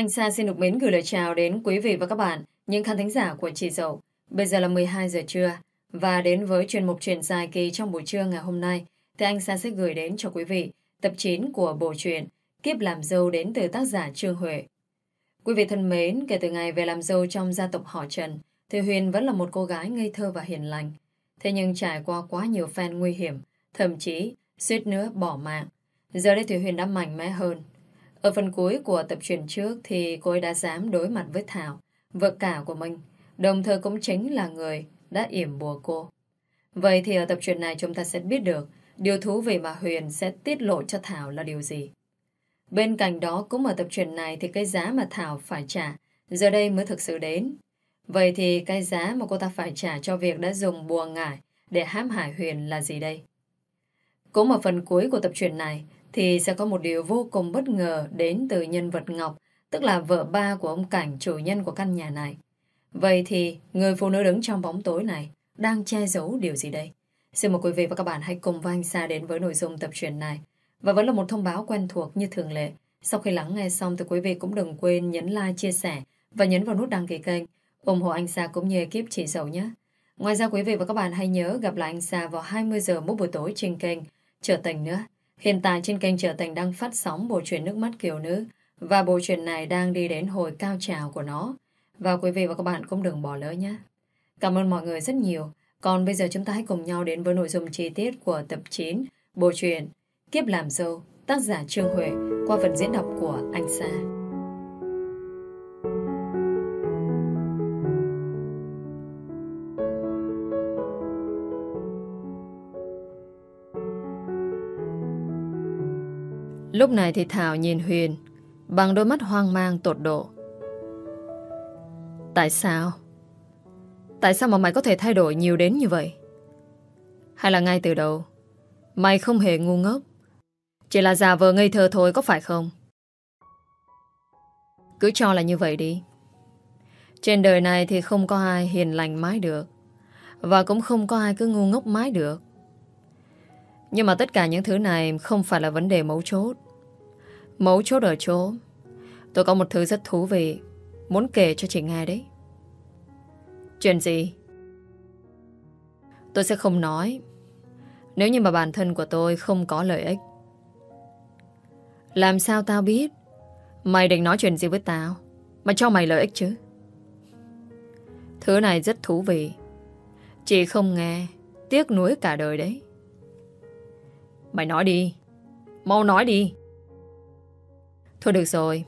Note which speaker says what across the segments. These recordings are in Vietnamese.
Speaker 1: Anh Sa xin được mến gửi lời chào đến quý vị và các bạn, những khán thính giả của Chị Dậu. Bây giờ là 12 giờ trưa và đến với chuyên mục truyền dài kỳ trong buổi trưa ngày hôm nay thì anh Sa sẽ gửi đến cho quý vị tập 9 của bộ truyện Kiếp làm dâu đến từ tác giả Trương Huệ. Quý vị thân mến, kể từ ngày về làm dâu trong gia tộc họ Trần thì Huyền vẫn là một cô gái ngây thơ và hiền lành. Thế nhưng trải qua quá nhiều phen nguy hiểm, thậm chí suýt nữa bỏ mạng. Giờ đây thì Huyền đã mạnh mẽ hơn. Ở phần cuối của tập truyền trước thì cô ấy đã dám đối mặt với Thảo, vợ cả của mình, đồng thời cũng chính là người đã yểm bùa cô. Vậy thì ở tập truyền này chúng ta sẽ biết được điều thú vị mà Huyền sẽ tiết lộ cho Thảo là điều gì. Bên cạnh đó cũng ở tập truyền này thì cái giá mà Thảo phải trả giờ đây mới thực sự đến. Vậy thì cái giá mà cô ta phải trả cho việc đã dùng bùa ngải để hãm hại Huyền là gì đây? Cũng ở phần cuối của tập truyền này thì sẽ có một điều vô cùng bất ngờ đến từ nhân vật Ngọc, tức là vợ ba của ông Cảnh, chủ nhân của căn nhà này. Vậy thì người phụ nữ đứng trong bóng tối này đang che giấu điều gì đây? Xin mời quý vị và các bạn hãy cùng với anh Sa đến với nội dung tập truyền này. Và vẫn là một thông báo quen thuộc như thường lệ. Sau khi lắng nghe xong thì quý vị cũng đừng quên nhấn like, chia sẻ và nhấn vào nút đăng ký kênh ủng hộ anh Sa cũng như ekip chỉ dầu nhé. Ngoài ra quý vị và các bạn hãy nhớ gặp lại anh Sa vào 20 giờ mỗi buổi tối trên kênh Trở Tình nữa. Hiện tại trên kênh Trở thành đang phát sóng bộ truyện Nước Mắt Kiều Nữ và bộ truyện này đang đi đến hồi cao trào của nó. Và quý vị và các bạn cũng đừng bỏ lỡ nhé. Cảm ơn mọi người rất nhiều. Còn bây giờ chúng ta hãy cùng nhau đến với nội dung chi tiết của tập 9 bộ truyện Kiếp làm dâu, tác giả Trương Huệ, qua phần diễn đọc của Anh Sa. Lúc này thì Thảo nhìn Huyền, bằng đôi mắt hoang mang tột độ. Tại sao? Tại sao mà mày có thể thay đổi nhiều đến như vậy? Hay là ngay từ đầu, Mày không hề ngu ngốc, Chỉ là giả vờ ngây thơ thôi có phải không? Cứ cho là như vậy đi Trên đời này thì không có ai hiền lành mãi được, Và cũng không có ai cứ ngu ngốc mãi được Nhưng mà tất cả những thứ này không phải là vấn đề mấu chốt Mấu chốt ở chỗ, Tôi có một thứ rất thú vị Muốn kể cho chị nghe đấy. Chuyện gì? Tôi sẽ không nói, Nếu như mà bản thân của tôi không có lợi ích. Làm sao tao biết? Mày định nói chuyện gì với tao Mà cho mày lợi ích chứ? Thứ này rất thú vị. Chị không nghe, Tiếc nuối cả đời đấy. Mày nói đi. Mau nói đi. Thôi được rồi.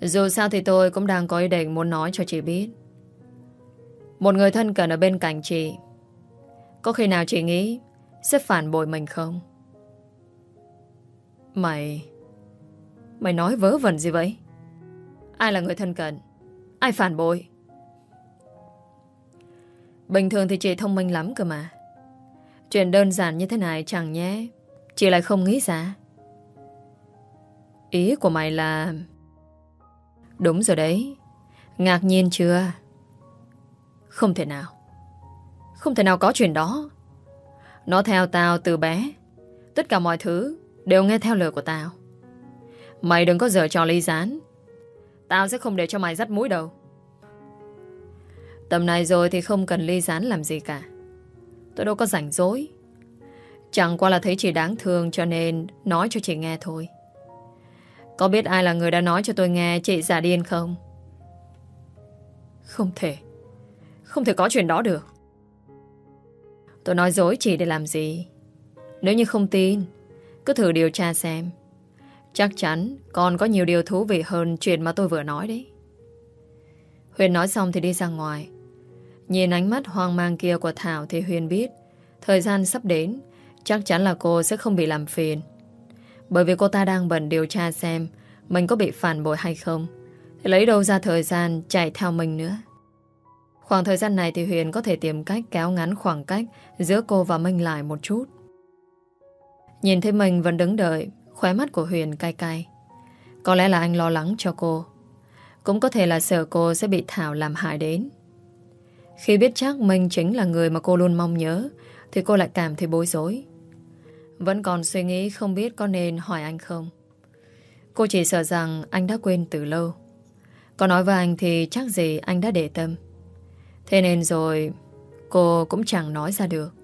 Speaker 1: Dù sao thì tôi cũng đang có ý định muốn nói cho chị biết. Một người thân cần ở bên cạnh chị, Có khi nào chị nghĩ Sẽ phản bội mình không? Mày Mày nói vớ vẩn gì vậy? Ai là người thân cận? Ai phản bội? Bình thường thì chị thông minh lắm cơ mà. Chuyện đơn giản như thế này chẳng nhé Chị lại không nghĩ ra. Ý của mày là Đúng rồi đấy. Ngạc nhiên chưa? Không thể nào. Không thể nào có chuyện đó. Nó theo tao từ bé. Tất cả mọi thứ đều nghe theo lời của tao. Mày đừng có dở trò ly gián. Tao sẽ không để cho mày dắt mũi đâu. Tầm này rồi thì không cần ly gián làm gì cả. Tôi đâu có rảnh rỗi. Chẳng qua là thấy chị đáng thương cho nên nói cho chị nghe thôi. Có biết ai là người đã nói cho tôi nghe chị giả điên không? Không thể. Không thể có chuyện đó được. Tôi nói dối chị để làm gì? Nếu như không tin, Cứ thử điều tra xem. Chắc chắn còn có nhiều điều thú vị hơn Chuyện mà tôi vừa nói đấy. Huyền nói xong thì đi ra ngoài. Nhìn ánh mắt hoang mang kia của Thảo Thì Huyền biết Thời gian sắp đến, Chắc chắn là cô sẽ không bị làm phiền. Bởi vì cô ta đang bận điều tra xem Mình có bị phản bội hay không Thì lấy đâu ra thời gian chạy theo mình nữa Khoảng thời gian này thì Huyền có thể tìm cách kéo ngắn khoảng cách giữa cô và Minh lại một chút. Nhìn thấy mình vẫn đứng đợi, khóe mắt của Huyền cay cay. Có lẽ là anh lo lắng cho cô. Cũng có thể là sợ cô sẽ bị Thảo làm hại đến. Khi biết chắc Minh chính là người mà cô luôn mong nhớ, thì cô lại cảm thấy bối rối. Vẫn còn suy nghĩ không biết có nên hỏi anh không. Cô chỉ sợ rằng anh đã quên từ lâu. Có nói với anh thì chắc gì anh đã để tâm. Thế nên rồi cô cũng chẳng nói ra được.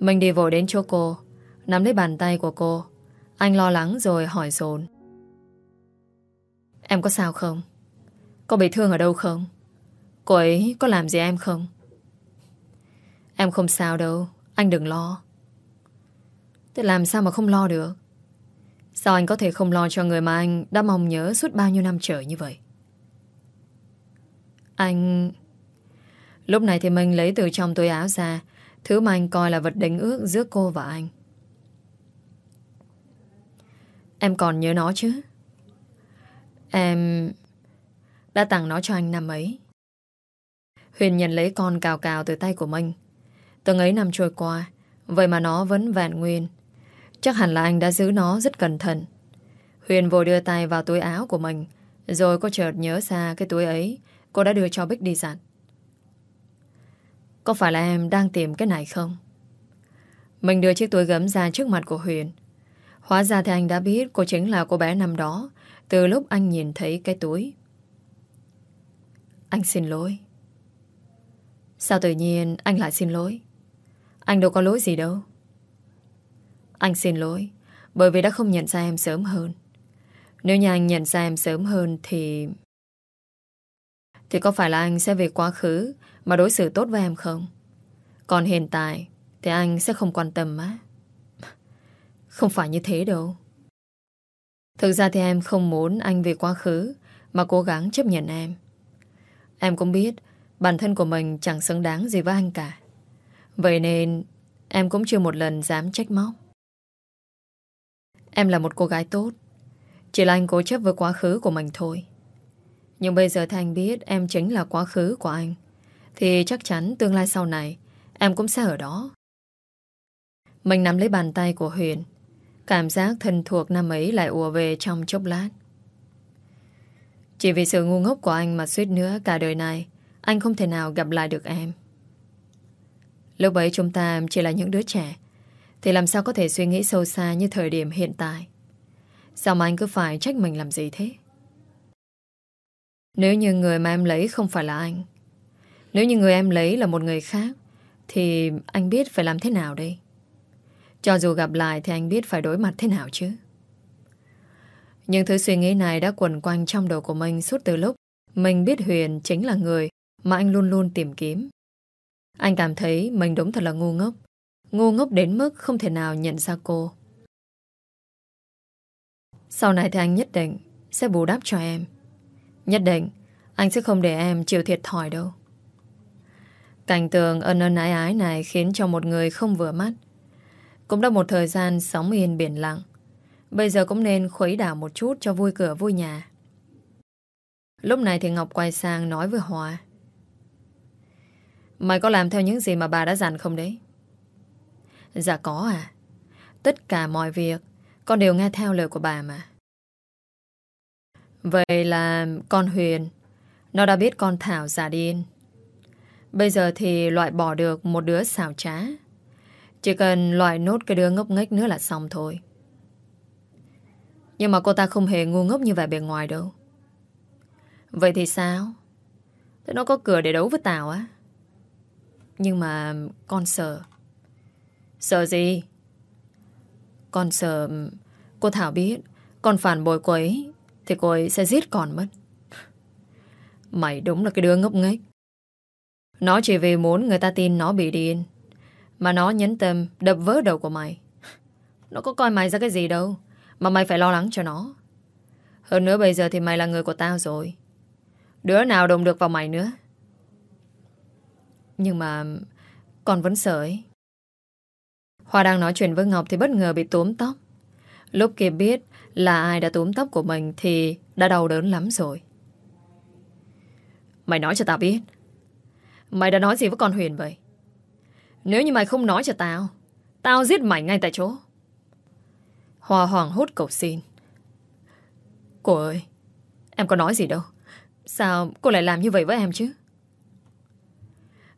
Speaker 1: Mình đi vội đến chỗ cô, nắm lấy bàn tay của cô. Anh lo lắng rồi hỏi dồn Em có sao không? Có bị thương ở đâu không? Cô ấy có làm gì em không? Em không sao đâu Anh đừng lo Thế làm sao mà không lo được? Sao anh có thể không lo cho người mà anh Đã mong nhớ suốt bao nhiêu năm trời như vậy? Anh Lúc này thì mình lấy từ trong túi áo ra, Thứ mà anh coi là vật đánh ước giữa cô và anh. Em còn nhớ nó chứ? Em Đã tặng nó cho anh năm ấy. Huyền nhận lấy con cào cào từ tay của mình. Từng ấy năm trôi qua, Vậy mà nó vẫn vẹn nguyên Chắc hẳn là anh đã giữ nó rất cẩn thận. Huyền vội đưa tay vào túi áo của mình, Rồi cô chợt nhớ ra cái túi ấy Cô đã đưa cho Bích đi dặn Có phải là em đang tìm cái này không? Mình đưa chiếc túi gấm ra trước mặt của Huyền. Hóa ra thì anh đã biết cô chính là cô bé năm đó, Từ lúc anh nhìn thấy cái túi. Anh xin lỗi. Sao tự nhiên anh lại xin lỗi? Anh đâu có lỗi gì đâu. Anh xin lỗi, Bởi vì đã không nhận ra em sớm hơn. Nếu như anh nhận ra em sớm hơn Thì Thì có phải là anh sẽ về quá khứ Mà đối xử tốt với em không? Còn hiện tại Thì anh sẽ không quan tâm á. Không phải như thế đâu. Thực ra thì em không muốn anh về quá khứ Mà cố gắng chấp nhận em. Em cũng biết Bản thân của mình chẳng xứng đáng gì với anh cả. Vậy nên Em cũng chưa một lần dám trách móc. Em là một cô gái tốt. Chỉ là anh cố chấp với quá khứ của mình thôi. Nhưng bây giờ Thành biết Em chính là quá khứ của anh. Thì chắc chắn tương lai sau này, Em cũng sẽ ở đó. Mình nắm lấy bàn tay của Huyền. Cảm giác thân thuộc năm ấy Lại ùa về trong chốc lát. Chỉ vì sự ngu ngốc của anh Mà suýt nữa cả đời này, anh không thể nào gặp lại được em. Lúc ấy chúng ta chỉ là những đứa trẻ thì làm sao có thể suy nghĩ sâu xa Như thời điểm hiện tại Sao mà anh cứ phải trách mình làm gì thế Nếu như người mà em lấy không phải là anh, Nếu như người em lấy là một người khác, Thì anh biết phải làm thế nào đây Cho dù gặp lại Thì anh biết phải đối mặt thế nào chứ những thứ suy nghĩ này đã quẩn quanh trong đầu của mình suốt từ lúc mình biết Huyền chính là người mà anh luôn luôn tìm kiếm. Anh cảm thấy mình đúng thật là ngu ngốc. Ngu ngốc đến mức không thể nào nhận ra cô. Sau này thì anh nhất định sẽ bù đắp cho em. Nhất định, anh sẽ không để em chịu thiệt thòi đâu. Cảnh tượng ân ân ái ái này khiến cho một người không vừa mắt. Cũng đã một thời gian sóng yên biển lặng. Bây giờ cũng nên khuấy đảo một chút cho vui cửa vui nhà. Lúc này thì Ngọc quay sang nói với Hòa. Mày có làm theo những gì mà bà đã dặn không đấy? Dạ có à. Tất cả mọi việc, con đều nghe theo lời của bà mà. Vậy là con Huyền, Nó đã biết con Thảo giả điên Bây giờ thì loại bỏ được một đứa xảo trá Chỉ cần loại nốt cái đứa ngốc nghếch nữa là xong thôi Nhưng mà cô ta không hề ngu ngốc như vậy bề ngoài đâu Vậy thì sao? Thế nó có cửa để đấu với Tào á? Nhưng mà con sợ Sợ gì? Con sợ, Cô Thảo biết Con phản bội cô ấy Thì cô ấy sẽ giết con mất. Mày đúng là cái đứa ngốc nghếch. Nó chỉ vì muốn người ta tin nó bị điên, Mà nó nhấn tâm Đập vỡ đầu của mày. Nó có coi mày ra cái gì đâu, Mà mày phải lo lắng cho nó. Hơn nữa bây giờ thì mày là người của tao rồi. Đứa nào đồng được vào mày nữa? Nhưng mà Con vẫn sợ ấy. Hoa đang nói chuyện với Ngọc Thì bất ngờ bị túm tóc. Lúc kia biết là ai đã túm tóc của mình Thì đã đau đớn lắm rồi. Mày nói cho tao biết. Mày đã nói gì với con Huyền vậy? Nếu như mày không nói cho tao Tao giết mày ngay tại chỗ. Hoa hoàng hốt cầu xin. Cô ơi, Em có nói gì đâu. Sao cô lại làm như vậy với em chứ?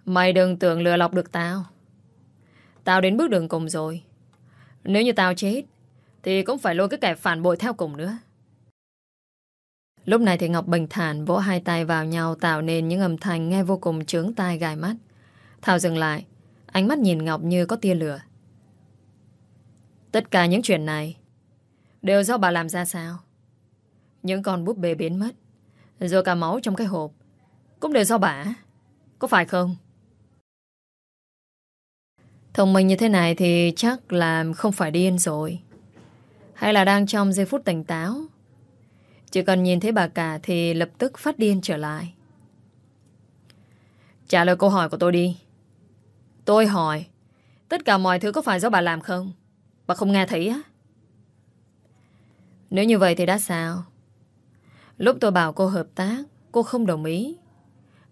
Speaker 1: Mày đừng tưởng lừa lọc được tao. Tao đến bước đường cùng rồi Nếu như tao chết Thì cũng phải lôi cái kẻ phản bội theo cùng nữa Lúc này thì Ngọc bình thản vỗ hai tay vào nhau tạo nên những âm thanh nghe vô cùng trướng tai gai mắt. Thảo dừng lại, ánh mắt nhìn Ngọc như có tia lửa. Tất cả những chuyện này đều do bà làm ra sao? Những con búp bê biến mất, rồi cả máu trong cái hộp cũng đều do bà. Có phải không? Thông minh như thế này thì chắc là không phải điên rồi. Hay là đang trong giây phút tỉnh táo. Chỉ cần nhìn thấy bà cả Thì lập tức phát điên trở lại. Trả lời câu hỏi của tôi đi. Tôi hỏi, Tất cả mọi thứ có phải do bà làm không? Bà không nghe thấy á? Nếu như vậy thì đã sao? Lúc tôi bảo cô hợp tác, Cô không đồng ý.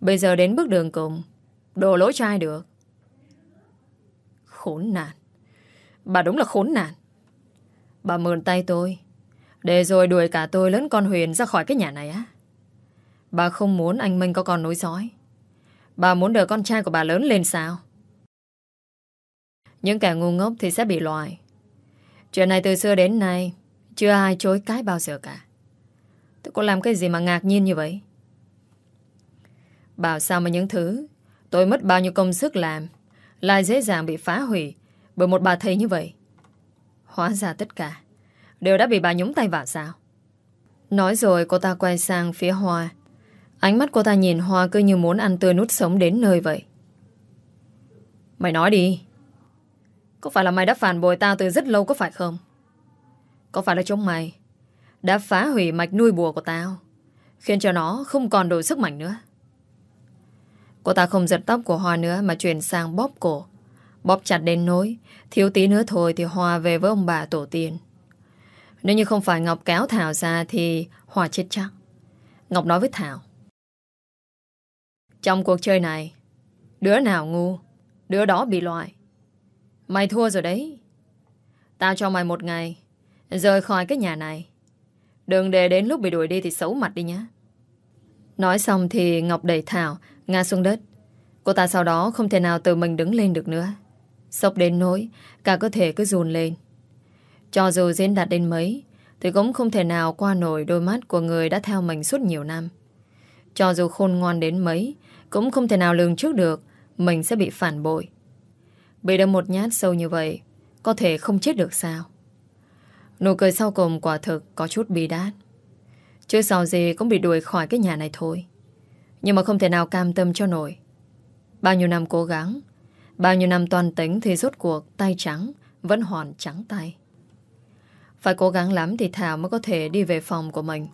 Speaker 1: Bây giờ đến bước đường cùng Đồ lỗi trai được? Khốn nạn. Bà đúng là khốn nạn. Bà mượn tay tôi, Để rồi đuổi cả tôi lẫn con Huyền ra khỏi cái nhà này á. Bà không muốn anh Minh có con nối dõi. Bà muốn đợi con trai của bà lớn lên sao? Những kẻ ngu ngốc thì sẽ bị loại. Chuyện này từ xưa đến nay, Chưa ai chối cái bao giờ cả. Tôi có làm cái gì mà ngạc nhiên như vậy? Bảo sao mà những thứ Tôi mất bao nhiêu công sức làm lại dễ dàng bị phá hủy Bởi một bà thầy như vậy. Hóa ra tất cả Đều đã bị bà nhúng tay vào sao? Nói rồi cô ta quay sang phía Hoa. Ánh mắt cô ta nhìn Hoa cứ như muốn ăn tươi nút sống đến nơi vậy. Mày nói đi. Có phải là mày đã phản bội tao từ rất lâu có phải không? Có phải là chúng mày Đã phá hủy mạch nuôi bùa của tao, Khiến cho nó không còn đủ sức mạnh nữa? Cô ta không giật tóc của Hoa nữa Mà chuyển sang bóp cổ. Bóp chặt đến nỗi, Thiếu tí nữa thôi thì Hòa về với ông bà tổ tiên. Nếu như không phải Ngọc kéo Thảo ra Thì Hòa chết chắc. Ngọc nói với Thảo. Trong cuộc chơi này, Đứa nào ngu, Đứa đó bị loại. Mày thua rồi đấy. Tao cho mày một ngày, Rời khỏi cái nhà này. Đừng để đến lúc bị đuổi đi thì xấu mặt đi nhé Nói xong thì Ngọc đẩy Thảo Ngã xuống đất. Cô ta sau đó không thể nào tự mình đứng lên được nữa. Sốc đến nỗi, Cả cơ thể cứ run lên. Cho dù diễn đạt đến mấy, Thì cũng không thể nào qua nổi đôi mắt Của người đã theo mình suốt nhiều năm. Cho dù khôn ngoan đến mấy, Cũng không thể nào lường trước được Mình sẽ bị phản bội. Bị đâm một nhát sâu như vậy, Có thể không chết được sao? Nụ cười sau cùng quả thực Có chút bi đát. Chứ sao gì cũng bị đuổi khỏi cái nhà này thôi. Nhưng mà không thể nào cam tâm cho nổi Bao nhiêu năm cố gắng, Bao nhiêu năm toàn tính thì rốt cuộc tay trắng vẫn hoàn trắng tay. Phải cố gắng lắm thì Thảo mới có thể đi về phòng của mình.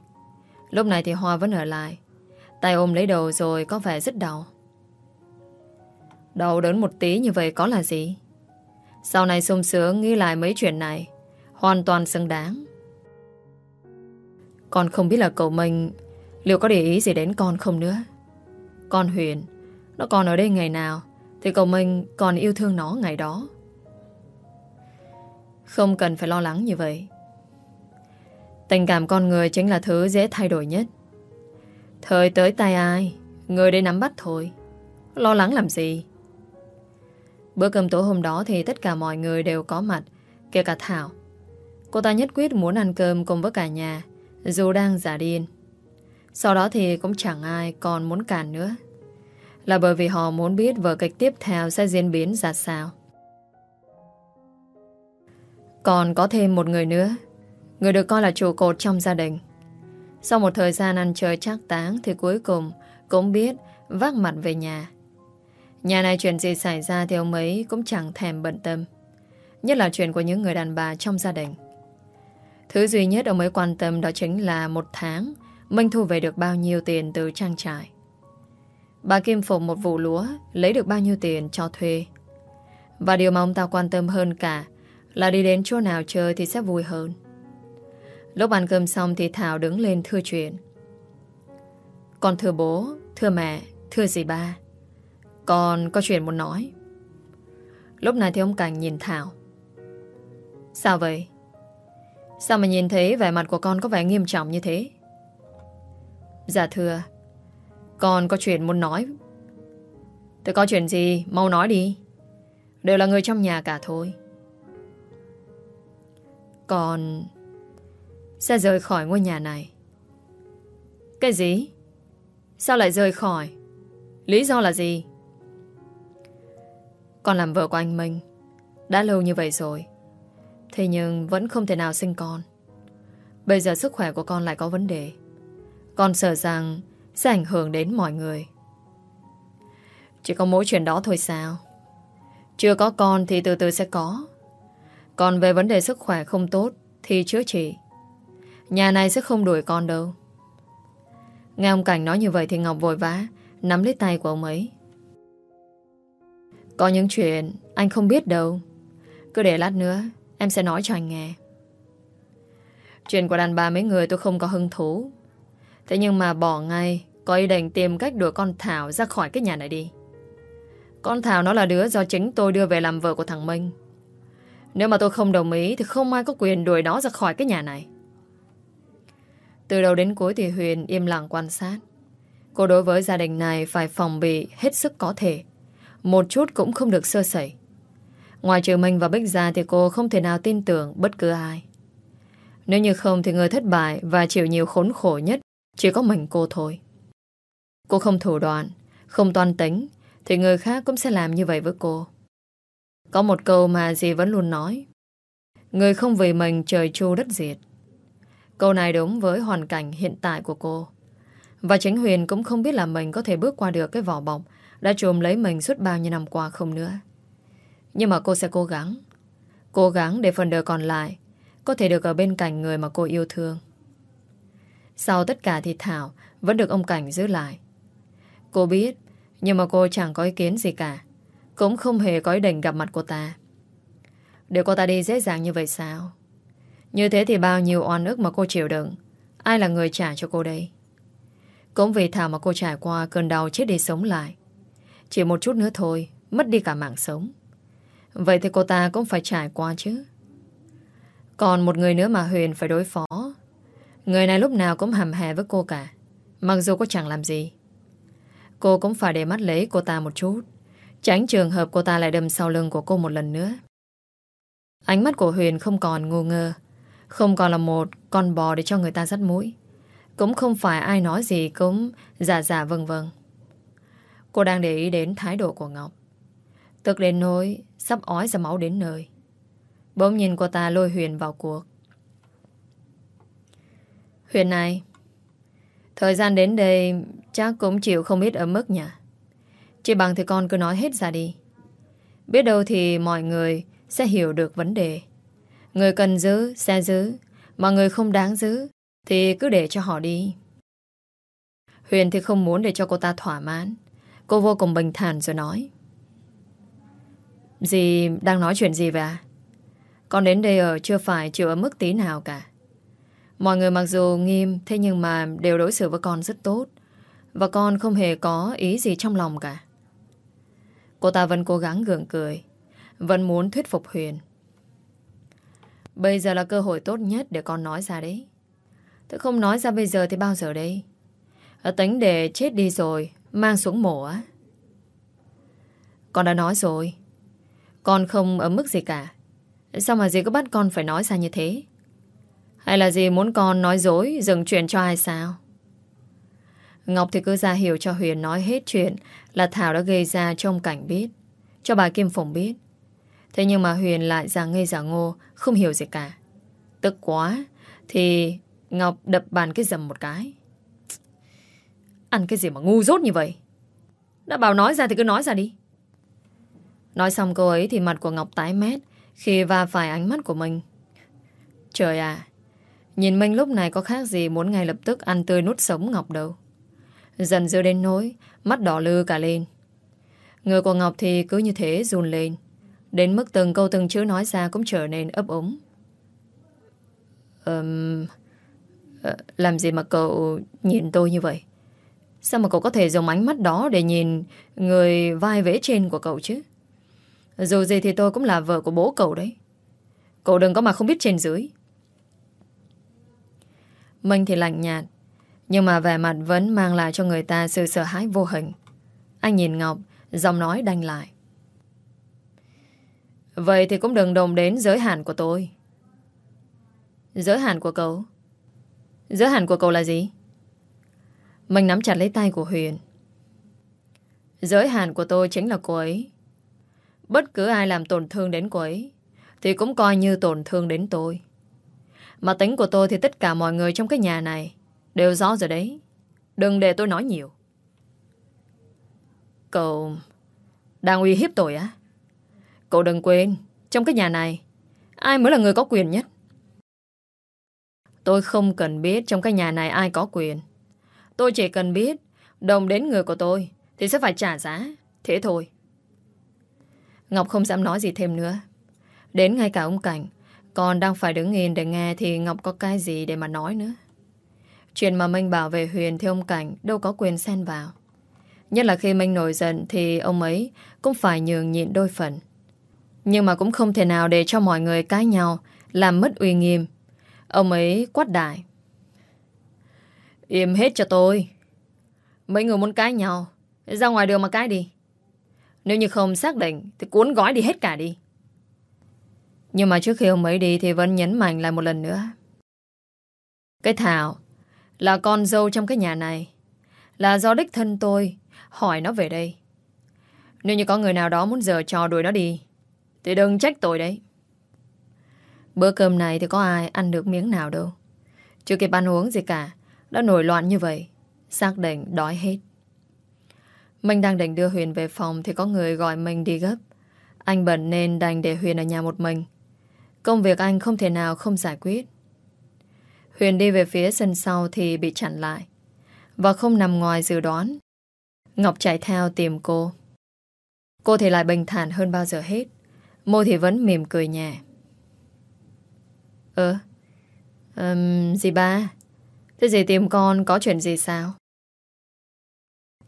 Speaker 1: Lúc này thì Hoa vẫn ở lại. Tay ôm lấy đầu rồi có vẻ rất đau. Đau đớn một tí như vậy có là gì? Sau này sung sướng nghĩ lại mấy chuyện này, Hoàn toàn xứng đáng Con không biết là cậu mình Liệu có để ý gì đến con không nữa con Huyền. Nó còn ở đây ngày nào thì cậu mình còn yêu thương nó ngày đó. Không cần phải lo lắng như vậy. Tình cảm con người chính là thứ dễ thay đổi nhất. Thời tới tay ai, Người đây nắm bắt thôi. Lo lắng làm gì? Bữa cơm tối hôm đó thì tất cả mọi người đều có mặt, Kể cả Thảo. Cô ta nhất quyết muốn ăn cơm cùng với cả nhà, Dù đang giả điên. Sau đó thì cũng chẳng ai còn muốn cản nữa là bởi vì họ muốn biết vở kịch tiếp theo sẽ diễn biến ra sao. Còn có thêm một người nữa, người được coi là trụ cột trong gia đình. Sau một thời gian ăn chơi chắc táng thì cuối cùng cũng biết vác mặt về nhà. Nhà này chuyện gì xảy ra thì ông ấy cũng chẳng thèm bận tâm. Nhất là chuyện của những người đàn bà trong gia đình. Thứ duy nhất ông ấy quan tâm đó chính là một tháng Minh thu về được bao nhiêu tiền từ trang trại. Bà Kim phục một vụ lúa, Lấy được bao nhiêu tiền cho thuê? Và điều mà ông ta quan tâm hơn cả Là đi đến chỗ nào chơi thì sẽ vui hơn. Lúc ăn cơm xong Thì Thảo đứng lên thưa chuyện. Con thưa bố, Thưa mẹ, Thưa dì ba, Con có chuyện muốn nói. Lúc này thì ông Cảnh nhìn Thảo. Sao vậy? Sao mà nhìn thấy vẻ mặt của con có vẻ nghiêm trọng như thế? Dạ thưa. Con có chuyện muốn nói. Tôi có chuyện gì, Mau nói đi. Đều là người trong nhà cả thôi. Còn Sẽ rời khỏi ngôi nhà này. Cái gì? Sao lại rời khỏi? Lý do là gì? Con làm vợ của anh Minh. Đã lâu như vậy rồi. Thế nhưng vẫn không thể nào sinh con. Bây giờ sức khỏe của con lại có vấn đề. Con sợ rằng Sẽ ảnh hưởng đến mọi người. Chỉ có mỗi chuyện đó thôi sao? Chưa có con thì từ từ sẽ có. Còn về vấn đề sức khỏe không tốt Thì chữa trị. Nhà này sẽ không đuổi con đâu. Nghe ông Cảnh nói như vậy thì Ngọc vội vã Nắm lấy tay của ông ấy. Có những chuyện Anh không biết đâu. Cứ để lát nữa Em sẽ nói cho anh nghe. Chuyện của đàn bà mấy người tôi không có hứng thú. Thế nhưng mà bỏ ngay, Có ý định tìm cách đuổi con Thảo ra khỏi cái nhà này đi. Con Thảo nó là đứa do chính tôi đưa về làm vợ của thằng Minh. Nếu mà tôi không đồng ý Thì không ai có quyền đuổi nó ra khỏi cái nhà này. Từ đầu đến cuối thì Huyền im lặng quan sát. Cô đối với gia đình này phải phòng bị hết sức có thể. Một chút cũng không được sơ sẩy. Ngoài trừ mình và Bích ra thì cô không thể nào tin tưởng bất cứ ai. Nếu như không thì người thất bại và chịu nhiều khốn khổ nhất chỉ có mình cô thôi. Cô không thủ đoạn, không toan tính thì người khác cũng sẽ làm như vậy với cô. Có một câu mà dì vẫn luôn nói. Người không vì mình trời chu đất diệt. Câu này đúng với hoàn cảnh hiện tại của cô. Và chính Huyền cũng không biết là mình có thể bước qua được cái vỏ bọc đã trùm lấy mình suốt bao nhiêu năm qua không nữa. Nhưng mà cô sẽ cố gắng Cố gắng để phần đời còn lại Có thể được ở bên cạnh người mà cô yêu thương sau tất cả thì Thảo Vẫn được ông Cảnh giữ lại. Cô biết, Nhưng mà cô chẳng có ý kiến gì cả. Cũng không hề có ý định gặp mặt cô ta. Để cô ta đi dễ dàng như vậy sao? Như thế thì bao nhiêu oan ức mà cô chịu đựng. Ai là người trả cho cô đây? Cũng vì Thảo mà cô trải qua Cơn đau chết đi sống lại. Chỉ một chút nữa thôi, Mất đi cả mạng sống. Vậy thì cô ta cũng phải trải qua chứ. Còn một người nữa mà Huyền phải đối phó. Người này lúc nào cũng hầm hè với cô cả. Mặc dù cô chẳng làm gì. Cô cũng phải để mắt lấy cô ta một chút. Tránh trường hợp cô ta lại đâm sau lưng của cô một lần nữa. Ánh mắt của Huyền không còn ngu ngơ, Không còn là một con bò để cho người ta dắt mũi. Cũng không phải ai nói gì cũng giả giả vâng vâng. Cô đang để ý đến thái độ của Ngọc. Tức đến nỗi Sắp ói ra máu đến nơi. Bỗng nhìn cô ta lôi Huyền vào cuộc. Huyền này, Thời gian đến đây Chắc cũng chịu không ít ở mức nhỉ? Chị bằng thì con cứ nói hết ra đi. Biết đâu thì mọi người Sẽ hiểu được vấn đề. Người cần giữ, sẽ giữ. Mà người không đáng giữ Thì cứ để cho họ đi. Huyền thì không muốn để cho cô ta thỏa mãn. Cô vô cùng bình thản rồi nói. Dì đang nói chuyện gì vậy à? Con đến đây ở chưa phải chịu ở mức tí nào cả. Mọi người mặc dù nghiêm thế nhưng mà đều đối xử với con rất tốt. Và con không hề có ý gì trong lòng cả. Cô ta vẫn cố gắng gượng cười. Vẫn muốn thuyết phục Huyền. Bây giờ là cơ hội tốt nhất để con nói ra đấy. Tôi không nói ra bây giờ thì bao giờ đây? Ở tính để chết đi rồi, mang xuống mổ á. Con đã nói rồi. Con không ở mức gì cả Sao mà dì có bắt con phải nói ra như thế hay là gì muốn con nói dối Dừng chuyện cho ai sao? Ngọc thì cứ ra hiểu cho Huyền nói hết chuyện Là Thảo đã gây ra trong Cảnh biết Cho bà Kim Phụng biết. Thế nhưng mà Huyền lại giả ngây giả ngô Không hiểu gì cả. Tức quá Thì Ngọc đập bàn cái dầm một cái. Ăn cái gì mà ngu dốt như vậy? Đã bảo nói ra thì cứ nói ra đi. Nói xong câu ấy thì mặt của Ngọc tái mét khi va phải ánh mắt của mình. Trời à, nhìn Minh lúc này có khác gì muốn ngay lập tức ăn tươi nút sống Ngọc đâu. Dần dưa đến nỗi, mắt đỏ lư cả lên. Người của Ngọc thì cứ như thế run lên. Đến mức từng câu từng chữ nói ra cũng trở nên ấp ống. Um, ờ, làm gì mà cậu nhìn tôi như vậy? Sao mà cậu có thể dùng ánh mắt đó để nhìn người vai vế trên của cậu chứ? Dù gì thì tôi cũng là vợ của bố cậu đấy Cậu đừng có mà không biết trên dưới Minh thì lạnh nhạt, Nhưng mà vẻ mặt vẫn mang lại cho người ta sự sợ hãi vô hình Anh nhìn Ngọc, Giọng nói đanh lại Vậy thì cũng đừng đồng đến giới hạn của tôi Giới hạn của cậu Giới hạn của cậu là gì? Mình nắm chặt lấy tay của Huyền. Giới hạn của tôi chính là cô ấy. Bất cứ ai làm tổn thương đến cô ấy, thì cũng coi như tổn thương đến tôi. Mà tính của tôi thì tất cả mọi người trong cái nhà này đều rõ rồi đấy. Đừng để tôi nói nhiều. Cậu đang uy hiếp tôi á? Cậu đừng quên, trong cái nhà này, ai mới là người có quyền nhất? Tôi không cần biết trong cái nhà này ai có quyền. Tôi chỉ cần biết đồng đến người của tôi thì sẽ phải trả giá. Thế thôi. Ngọc không dám nói gì thêm nữa. Đến ngay cả ông Cảnh còn đang phải đứng nhìn để nghe thì Ngọc có cái gì để mà nói nữa. Chuyện mà Minh bảo về Huyền thì ông Cảnh đâu có quyền xen vào. Nhất là khi Minh nổi giận thì ông ấy cũng phải nhường nhịn đôi phần. Nhưng mà cũng không thể nào để cho mọi người cãi nhau, làm mất uy nghiêm. Ông ấy quát đại. Im hết cho tôi. Mấy người muốn cãi nhau, ra ngoài đường mà cãi đi. Nếu như không xác định thì cuốn gói đi hết cả đi. Nhưng mà trước khi ông ấy đi thì vẫn nhấn mạnh lại một lần nữa. Cái Thảo là con dâu trong cái nhà này. Là do đích thân tôi hỏi nó về đây. Nếu như có người nào đó muốn giờ trò đuổi nó đi, thì đừng trách tôi đấy. Bữa cơm này thì có ai ăn được miếng nào đâu. Chưa kịp ăn uống gì cả. Đã nổi loạn như vậy. Xác định đói hết. Mình đang định đưa Huyền về phòng thì có người gọi mình đi gấp. Anh bận nên đành để Huyền ở nhà một mình. Công việc anh không thể nào không giải quyết. Huyền đi về phía sân sau thì bị chặn lại. Và không nằm ngoài dự đoán. Ngọc chạy theo tìm cô. Cô thì lại bình thản hơn bao giờ hết. Môi thì vẫn mỉm cười nhẹ. Ờ, um, gì ba? Thế gì tìm con có chuyện gì sao?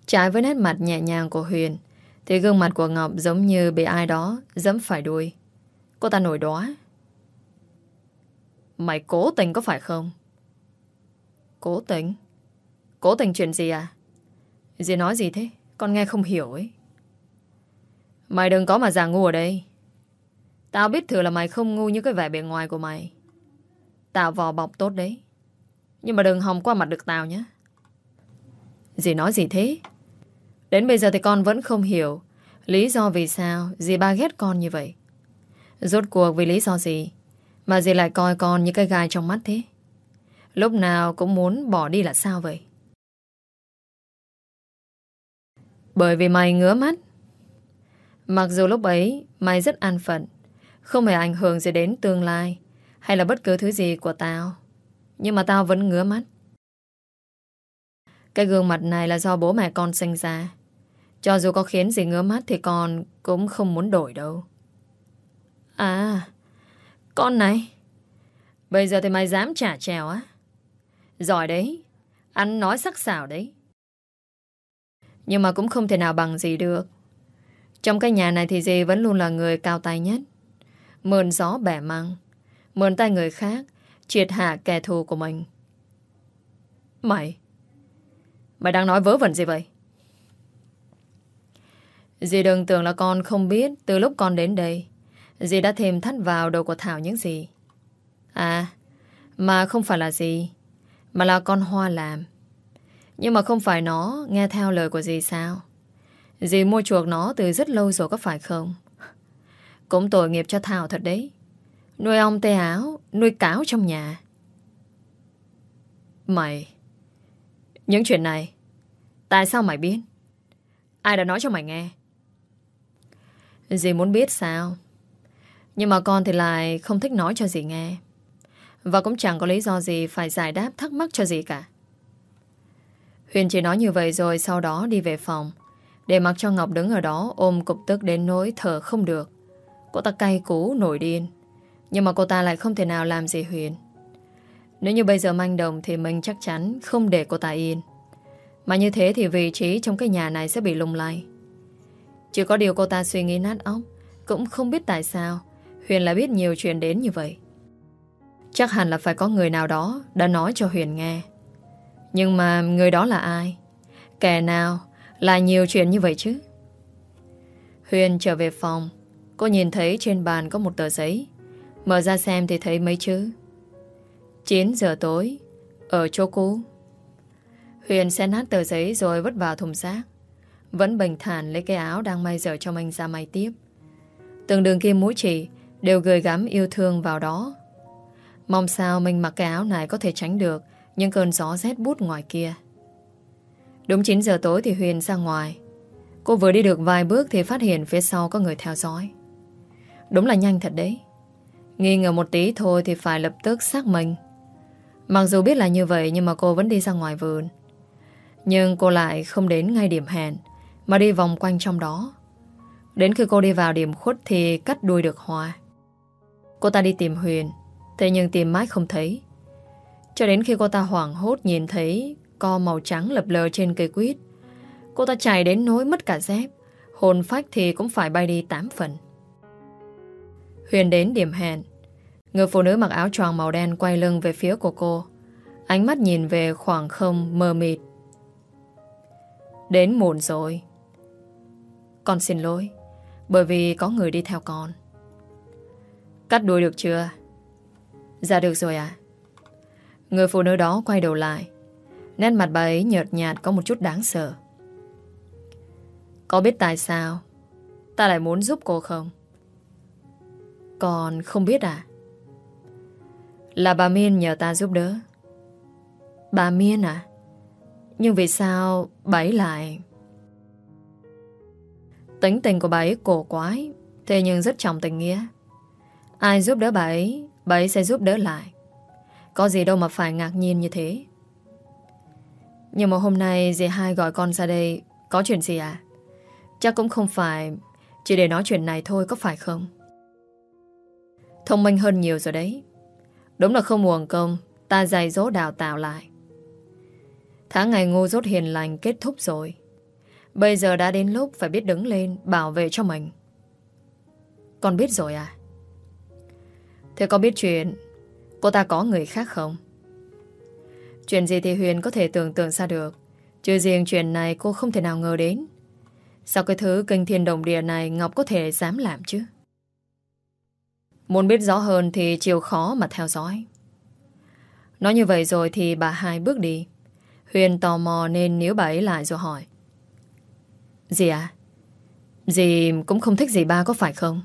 Speaker 1: Trái với nét mặt nhẹ nhàng của Huyền Thì gương mặt của Ngọc giống như bị ai đó Dẫm phải đuôi Cô ta nổi đóa Mày cố tình có phải không? Cố tình? Cố tình chuyện gì à? Dì nói gì thế? Con nghe không hiểu ấy Mày đừng có mà giả ngu ở đây Tao biết thừa là mày không ngu như cái vẻ bề ngoài của mày Tao vò bọc tốt đấy Nhưng mà đừng hòng qua mặt được tao nhé Dì nói gì thế? Đến bây giờ thì con vẫn không hiểu lý do vì sao dì ba ghét con như vậy. Rốt cuộc vì lý do gì mà dì lại coi con như cái gai trong mắt thế? Lúc nào cũng muốn bỏ đi là sao vậy? Bởi vì mày ngứa mắt. Mặc dù lúc ấy mày rất an phận, không hề ảnh hưởng gì đến tương lai hay là bất cứ thứ gì của tao. Nhưng mà tao vẫn ngứa mắt. Cái gương mặt này là do bố mẹ con sinh ra. Cho dù có khiến gì ngứa mắt thì con cũng không muốn đổi đâu. À, con này. Bây giờ thì mày dám trả trèo á? Giỏi đấy. Ăn nói sắc sảo đấy. Nhưng mà cũng không thể nào bằng gì được. Trong cái nhà này thì dì vẫn luôn là người cao tay nhất. Mượn gió bẻ măng. Mượn tay người khác. Triệt hạ kẻ thù của mình. Mày. Mày đang nói vớ vẩn gì vậy? Dì đừng tưởng là con không biết từ lúc con đến đây. Dì đã thêm thắt vào đầu của Thảo những gì. À, mà không phải là gì, mà là con Hoa làm. Nhưng mà không phải nó nghe theo lời của dì sao? Dì mua chuộc nó từ rất lâu rồi có phải không? Cũng tội nghiệp cho Thảo thật đấy. Nuôi ong tê áo, nuôi cáo trong nhà. Mày... Những chuyện này, tại sao mày biết? Ai đã nói cho mày nghe? Dì muốn biết sao nhưng mà con thì lại không thích nói cho dì nghe. Và cũng chẳng có lý do gì Phải giải đáp thắc mắc cho dì cả. Huyền chỉ nói như vậy rồi Sau đó đi về phòng. Để mặc cho Ngọc đứng ở đó Ôm cục tức đến nỗi thở không được. Cô ta cay cú nổi điên. Nhưng mà cô ta lại không thể nào làm gì Huyền. Nếu như bây giờ manh đồng Thì mình chắc chắn không để cô ta yên. Mà như thế thì vị trí trong cái nhà này sẽ bị lung lay. Chỉ có điều cô ta suy nghĩ nát óc, Cũng không biết tại sao Huyền lại biết nhiều chuyện đến như vậy. Chắc hẳn là phải có người nào đó Đã nói cho Huyền nghe. Nhưng mà người đó là ai? Kẻ nào Là nhiều chuyện như vậy chứ? Huyền trở về phòng. Cô nhìn thấy trên bàn có một tờ giấy. Mở ra xem thì thấy mấy chữ. 9 giờ tối, Ở chỗ cũ. Huyền sẽ nát tờ giấy rồi vứt vào thùng rác. Vẫn bình thản lấy cái áo đang may dở cho mình ra may tiếp. Từng đường kim mũi chỉ đều gửi gắm yêu thương vào đó. Mong sao mình mặc cái áo này có thể tránh được những cơn gió rét bút ngoài kia. Đúng 9 giờ tối thì Huyền ra ngoài. Cô vừa đi được vài bước thì phát hiện phía sau có người theo dõi. Đúng là nhanh thật đấy. Nghi ngờ một tí thôi thì phải lập tức xác minh. Mặc dù biết là như vậy nhưng mà cô vẫn đi ra ngoài vườn. Nhưng cô lại không đến ngay điểm hẹn, mà đi vòng quanh trong đó. Đến khi cô đi vào điểm khuất thì cắt đuôi được Hoa. Cô ta đi tìm Huyền, Thế nhưng tìm mãi không thấy. Cho đến khi cô ta hoảng hốt nhìn thấy Co màu trắng lập lờ trên cây quýt, Cô ta chạy đến nỗi mất cả dép. Hồn phách thì cũng phải bay đi 8 phần. Huyền đến điểm hẹn. Người phụ nữ mặc áo choàng màu đen Quay lưng về phía của cô. Ánh mắt nhìn về khoảng không mờ mịt. Đến muộn rồi. Con xin lỗi, Bởi vì có người đi theo con. Cắt đuôi được chưa? Dạ được rồi à Người phụ nữ đó quay đầu lại. Nét mặt bà ấy nhợt nhạt có một chút đáng sợ. Có biết tại sao Ta lại muốn giúp cô không? Còn không biết à? Là bà Miên nhờ ta giúp đỡ. Bà Miên à? Nhưng vì sao bà ấy lại Tính tình của bà ấy cổ quái, Thế nhưng rất trọng tình nghĩa. Ai giúp đỡ bà ấy Bà ấy sẽ giúp đỡ lại. Có gì đâu mà phải ngạc nhiên như thế. Nhưng mà hôm nay Dì hai gọi con ra đây, Có chuyện gì à? Chắc cũng không phải Chỉ để nói chuyện này thôi, có phải không? Thông minh hơn nhiều rồi đấy. Đúng là không muộn công, Ta dạy dỗ đào tạo lại. Tháng ngày ngu dốt hiền lành kết thúc rồi. Bây giờ đã đến lúc phải biết đứng lên, Bảo vệ cho mình. Con biết rồi à? Thế có biết chuyện Cô ta có người khác không? Chuyện gì thì Huyền có thể tưởng tượng ra được, Chứ riêng chuyện này cô không thể nào ngờ đến. Sao cái thứ kinh thiên đồng địa này Ngọc có thể dám làm chứ? Muốn biết rõ hơn Thì chịu khó mà theo dõi. Nói như vậy rồi thì bà hai bước đi. Huyền tò mò nên níu bà ấy lại rồi hỏi. Dì à Dì cũng không thích dì ba có phải không?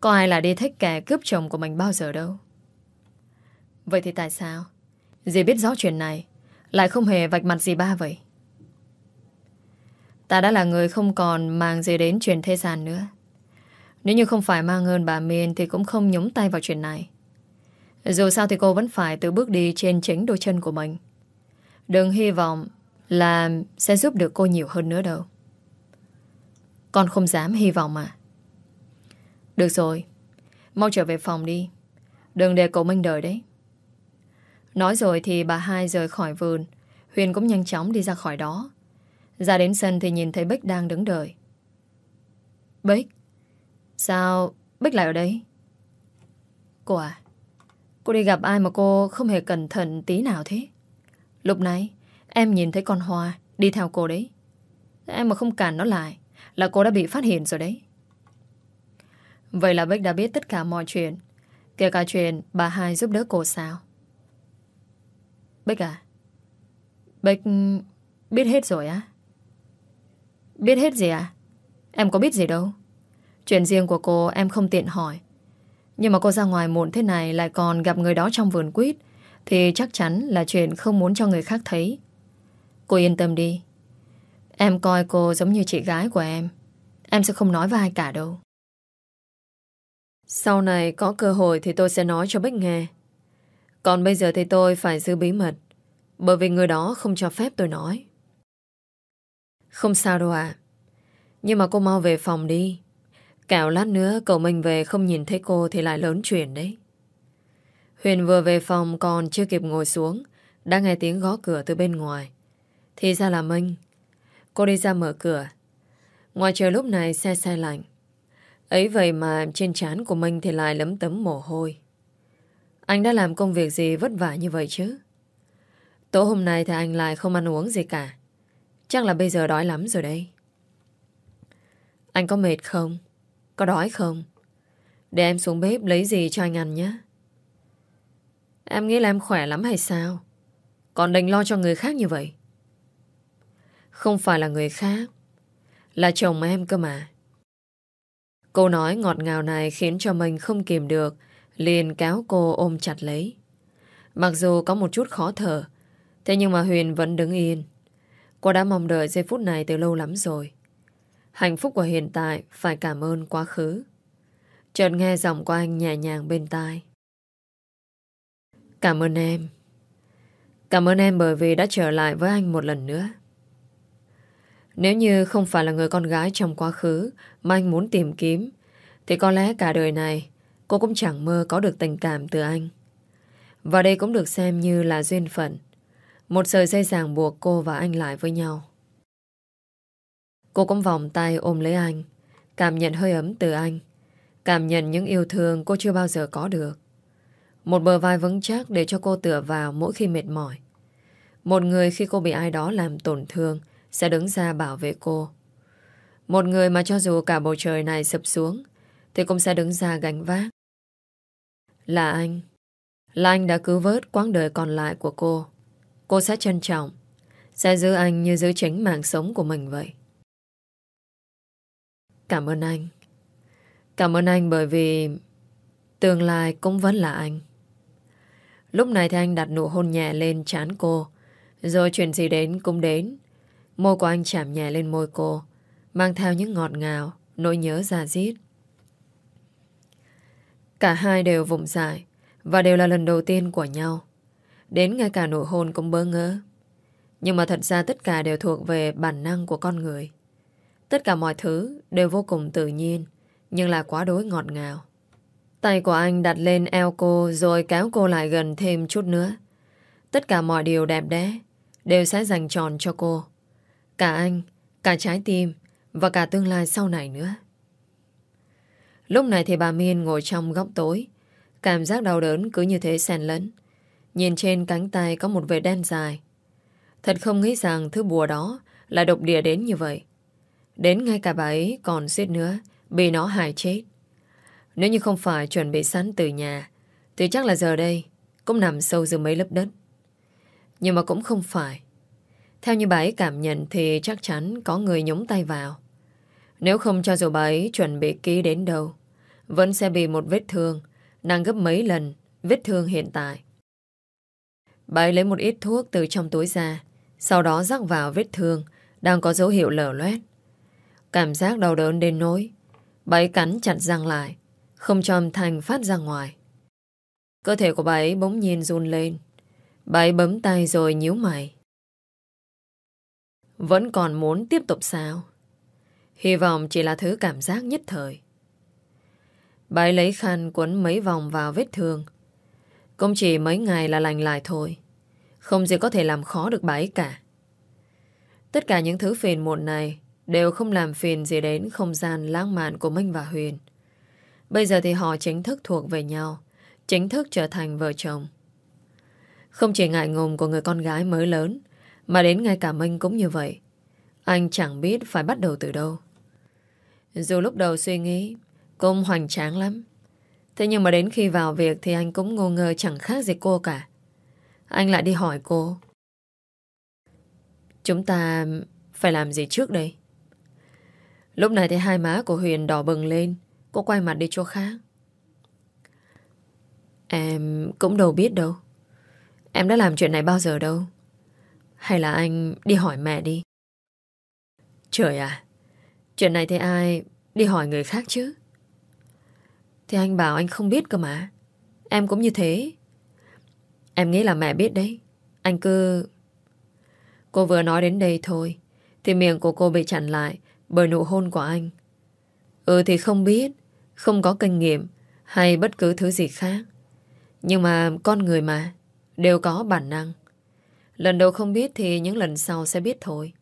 Speaker 1: Có ai là đi thích kẻ cướp chồng của mình bao giờ đâu? Vậy thì tại sao? Dì biết rõ chuyện này, Lại không hề vạch mặt dì ba vậy. Ta đã là người không còn mang gì đến chuyện thế gian nữa. Nếu như không phải mang ơn bà Miên Thì cũng không nhúng tay vào chuyện này. Dù sao thì cô vẫn phải tự bước đi Trên chính đôi chân của mình. Đừng hy vọng là Sẽ giúp được cô nhiều hơn nữa đâu. Con không dám hy vọng mà được rồi. Mau trở về phòng đi. Đừng để cậu Minh đợi đấy. Nói rồi thì bà hai rời khỏi vườn. Huyền cũng nhanh chóng đi ra khỏi đó. Ra đến sân thì nhìn thấy Bích đang đứng đợi. Bích? Sao Bích lại ở đây? Cô à Cô đi gặp ai mà cô không hề cẩn thận tí nào thế? Lúc nãy, Em nhìn thấy con Hoa đi theo cô đấy. Em mà không cản nó lại Là cô đã bị phát hiện rồi đấy. Vậy là Bích đã biết tất cả mọi chuyện. Kể cả chuyện bà hai giúp đỡ cô sao? Bích à? Bích, biết hết rồi á? Biết hết gì à? Em có biết gì đâu. Chuyện riêng của cô em không tiện hỏi. Nhưng mà cô ra ngoài muộn thế này Lại còn gặp người đó trong vườn quýt, Thì chắc chắn là chuyện không muốn cho người khác thấy. Cô yên tâm đi. Em coi cô giống như chị gái của em. Em sẽ không nói với ai cả đâu sau này có cơ hội thì tôi sẽ nói cho Bích nghe. Còn bây giờ thì tôi phải giữ bí mật. Bởi vì người đó không cho phép tôi nói. Không sao đâu ạ. Nhưng mà cô mau về phòng đi. Cảo lát nữa cậu mình về không nhìn thấy cô thì lại lớn chuyện đấy. Huyền vừa về phòng còn chưa kịp ngồi xuống. Đã nghe tiếng gõ cửa từ bên ngoài. Thì ra là Minh. Cô đi ra mở cửa. Ngoài trời lúc này xe xe lạnh. Ấy vậy mà trên trán của mình thì lại lấm tấm mồ hôi. Anh đã làm công việc gì vất vả như vậy chứ? Tối hôm nay thì anh lại không ăn uống gì cả. Chắc là bây giờ đói lắm rồi đây. Anh có mệt không? Có đói không? Để em xuống bếp lấy gì cho anh ăn nhé. Em nghĩ là em khỏe lắm hay sao? Còn đành lo cho người khác như vậy Không phải là người khác Là chồng em cơ mà Câu nói ngọt ngào này khiến cho mình không kìm được, liền kéo cô ôm chặt lấy. Mặc dù có một chút khó thở, Thế nhưng mà Huyền vẫn đứng yên. Cô đã mong đợi giây phút này từ lâu lắm rồi. Hạnh phúc của hiện tại Phải cảm ơn quá khứ. Chợt nghe giọng của anh nhẹ nhàng bên tai. Cảm ơn em. Cảm ơn em bởi vì đã trở lại với anh một lần nữa. Nếu như không phải là người con gái trong quá khứ Mà anh muốn tìm kiếm, Thì có lẽ cả đời này Cô cũng chẳng mơ có được tình cảm từ anh. Và đây cũng được xem như là duyên phận. Một sợi dây ràng buộc cô và anh lại với nhau. Cô cũng vòng tay ôm lấy anh, Cảm nhận hơi ấm từ anh, Cảm nhận những yêu thương cô chưa bao giờ có được. Một bờ vai vững chắc để cho cô tựa vào mỗi khi mệt mỏi. Một người khi cô bị ai đó làm tổn thương sẽ đứng ra bảo vệ cô. Một người mà cho dù cả bầu trời này sập xuống, Thì cũng sẽ đứng ra gánh vác. Là anh. Là anh đã cứu vớt quãng đời còn lại của cô. Cô sẽ trân trọng, Sẽ giữ anh như giữ chính mạng sống của mình vậy. Cảm ơn anh. Cảm ơn anh bởi vì Tương lai cũng vẫn là anh. Lúc này thì anh đặt nụ hôn nhẹ lên trán cô, Rồi chuyện gì đến cũng đến. Môi của anh chạm nhẹ lên môi cô, Mang theo những ngọt ngào, Nỗi nhớ già diết. Cả hai đều vùng dại Và đều là lần đầu tiên của nhau. Đến ngay cả nụ hôn cũng bơ ngỡ. Nhưng mà thật ra tất cả đều thuộc về bản năng của con người. Tất cả mọi thứ đều vô cùng tự nhiên, Nhưng là quá đối ngọt ngào. Tay của anh đặt lên eo cô Rồi kéo cô lại gần thêm chút nữa. Tất cả mọi điều đẹp đẽ Đều sẽ dành tròn cho cô. Cả anh, cả trái tim Và cả tương lai sau này nữa. Lúc này thì bà Miên ngồi trong góc tối Cảm giác đau đớn cứ như thế xen lẫn. Nhìn trên cánh tay có một vệt đen dài. Thật không nghĩ rằng thứ bùa đó Là độc địa đến như vậy. Đến ngay cả bà ấy còn suýt nữa Bị nó hại chết. Nếu như không phải chuẩn bị sẵn từ nhà Thì chắc là giờ đây Cũng nằm sâu dưới mấy lớp đất. Nhưng mà cũng không phải. Theo như bà ấy cảm nhận Thì chắc chắn có người nhúng tay vào. Nếu không cho dù bà ấy chuẩn bị ký đến đâu, Vẫn sẽ bị một vết thương, Nặng gấp mấy lần Vết thương hiện tại. Bà ấy lấy một ít thuốc từ trong túi ra, Sau đó rắc vào vết thương Đang có dấu hiệu lở loét. Cảm giác đau đớn đến nỗi, Bà ấy cắn chặt răng lại, Không cho âm thanh phát ra ngoài. Cơ thể của bà ấy bỗng nhiên run lên. Bà ấy bấm tay rồi nhíu mày. Vẫn còn muốn tiếp tục sao? Hy vọng chỉ là thứ cảm giác nhất thời. Bà ấy lấy khăn quấn mấy vòng vào vết thương. Cũng chỉ mấy ngày là lành lại thôi. Không gì có thể làm khó được bà ấy cả. Tất cả những thứ phiền muộn này đều không làm phiền gì đến không gian lãng mạn của Minh và Huyền. Bây giờ thì họ chính thức thuộc về nhau, chính thức trở thành vợ chồng. Không chỉ ngại ngùng của người con gái mới lớn, mà đến ngay cả Minh cũng như vậy. Anh chẳng biết phải bắt đầu từ đâu. Dù lúc đầu suy nghĩ, cũng hoành tráng lắm. Thế nhưng mà đến khi vào việc thì anh cũng ngô ngơ chẳng khác gì cô cả. Anh lại đi hỏi cô. Chúng ta phải làm gì trước đây? Lúc này thì hai má của Huyền đỏ bừng lên Cô quay mặt đi chỗ khác Em cũng đâu biết đâu Em đã làm chuyện này bao giờ đâu hay là anh đi hỏi mẹ đi Trời à Chuyện này thì ai đi hỏi người khác chứ Thì anh bảo anh không biết cơ mà Em cũng như thế Em nghĩ là mẹ biết đấy Anh cứ Cô vừa nói đến đây thôi Thì miệng của cô bị chặn lại bởi nụ hôn của anh. Ừ thì không biết, không có kinh nghiệm hay bất cứ thứ gì khác. Nhưng mà con người mà, đều có bản năng. Lần đầu không biết thì những lần sau sẽ biết thôi.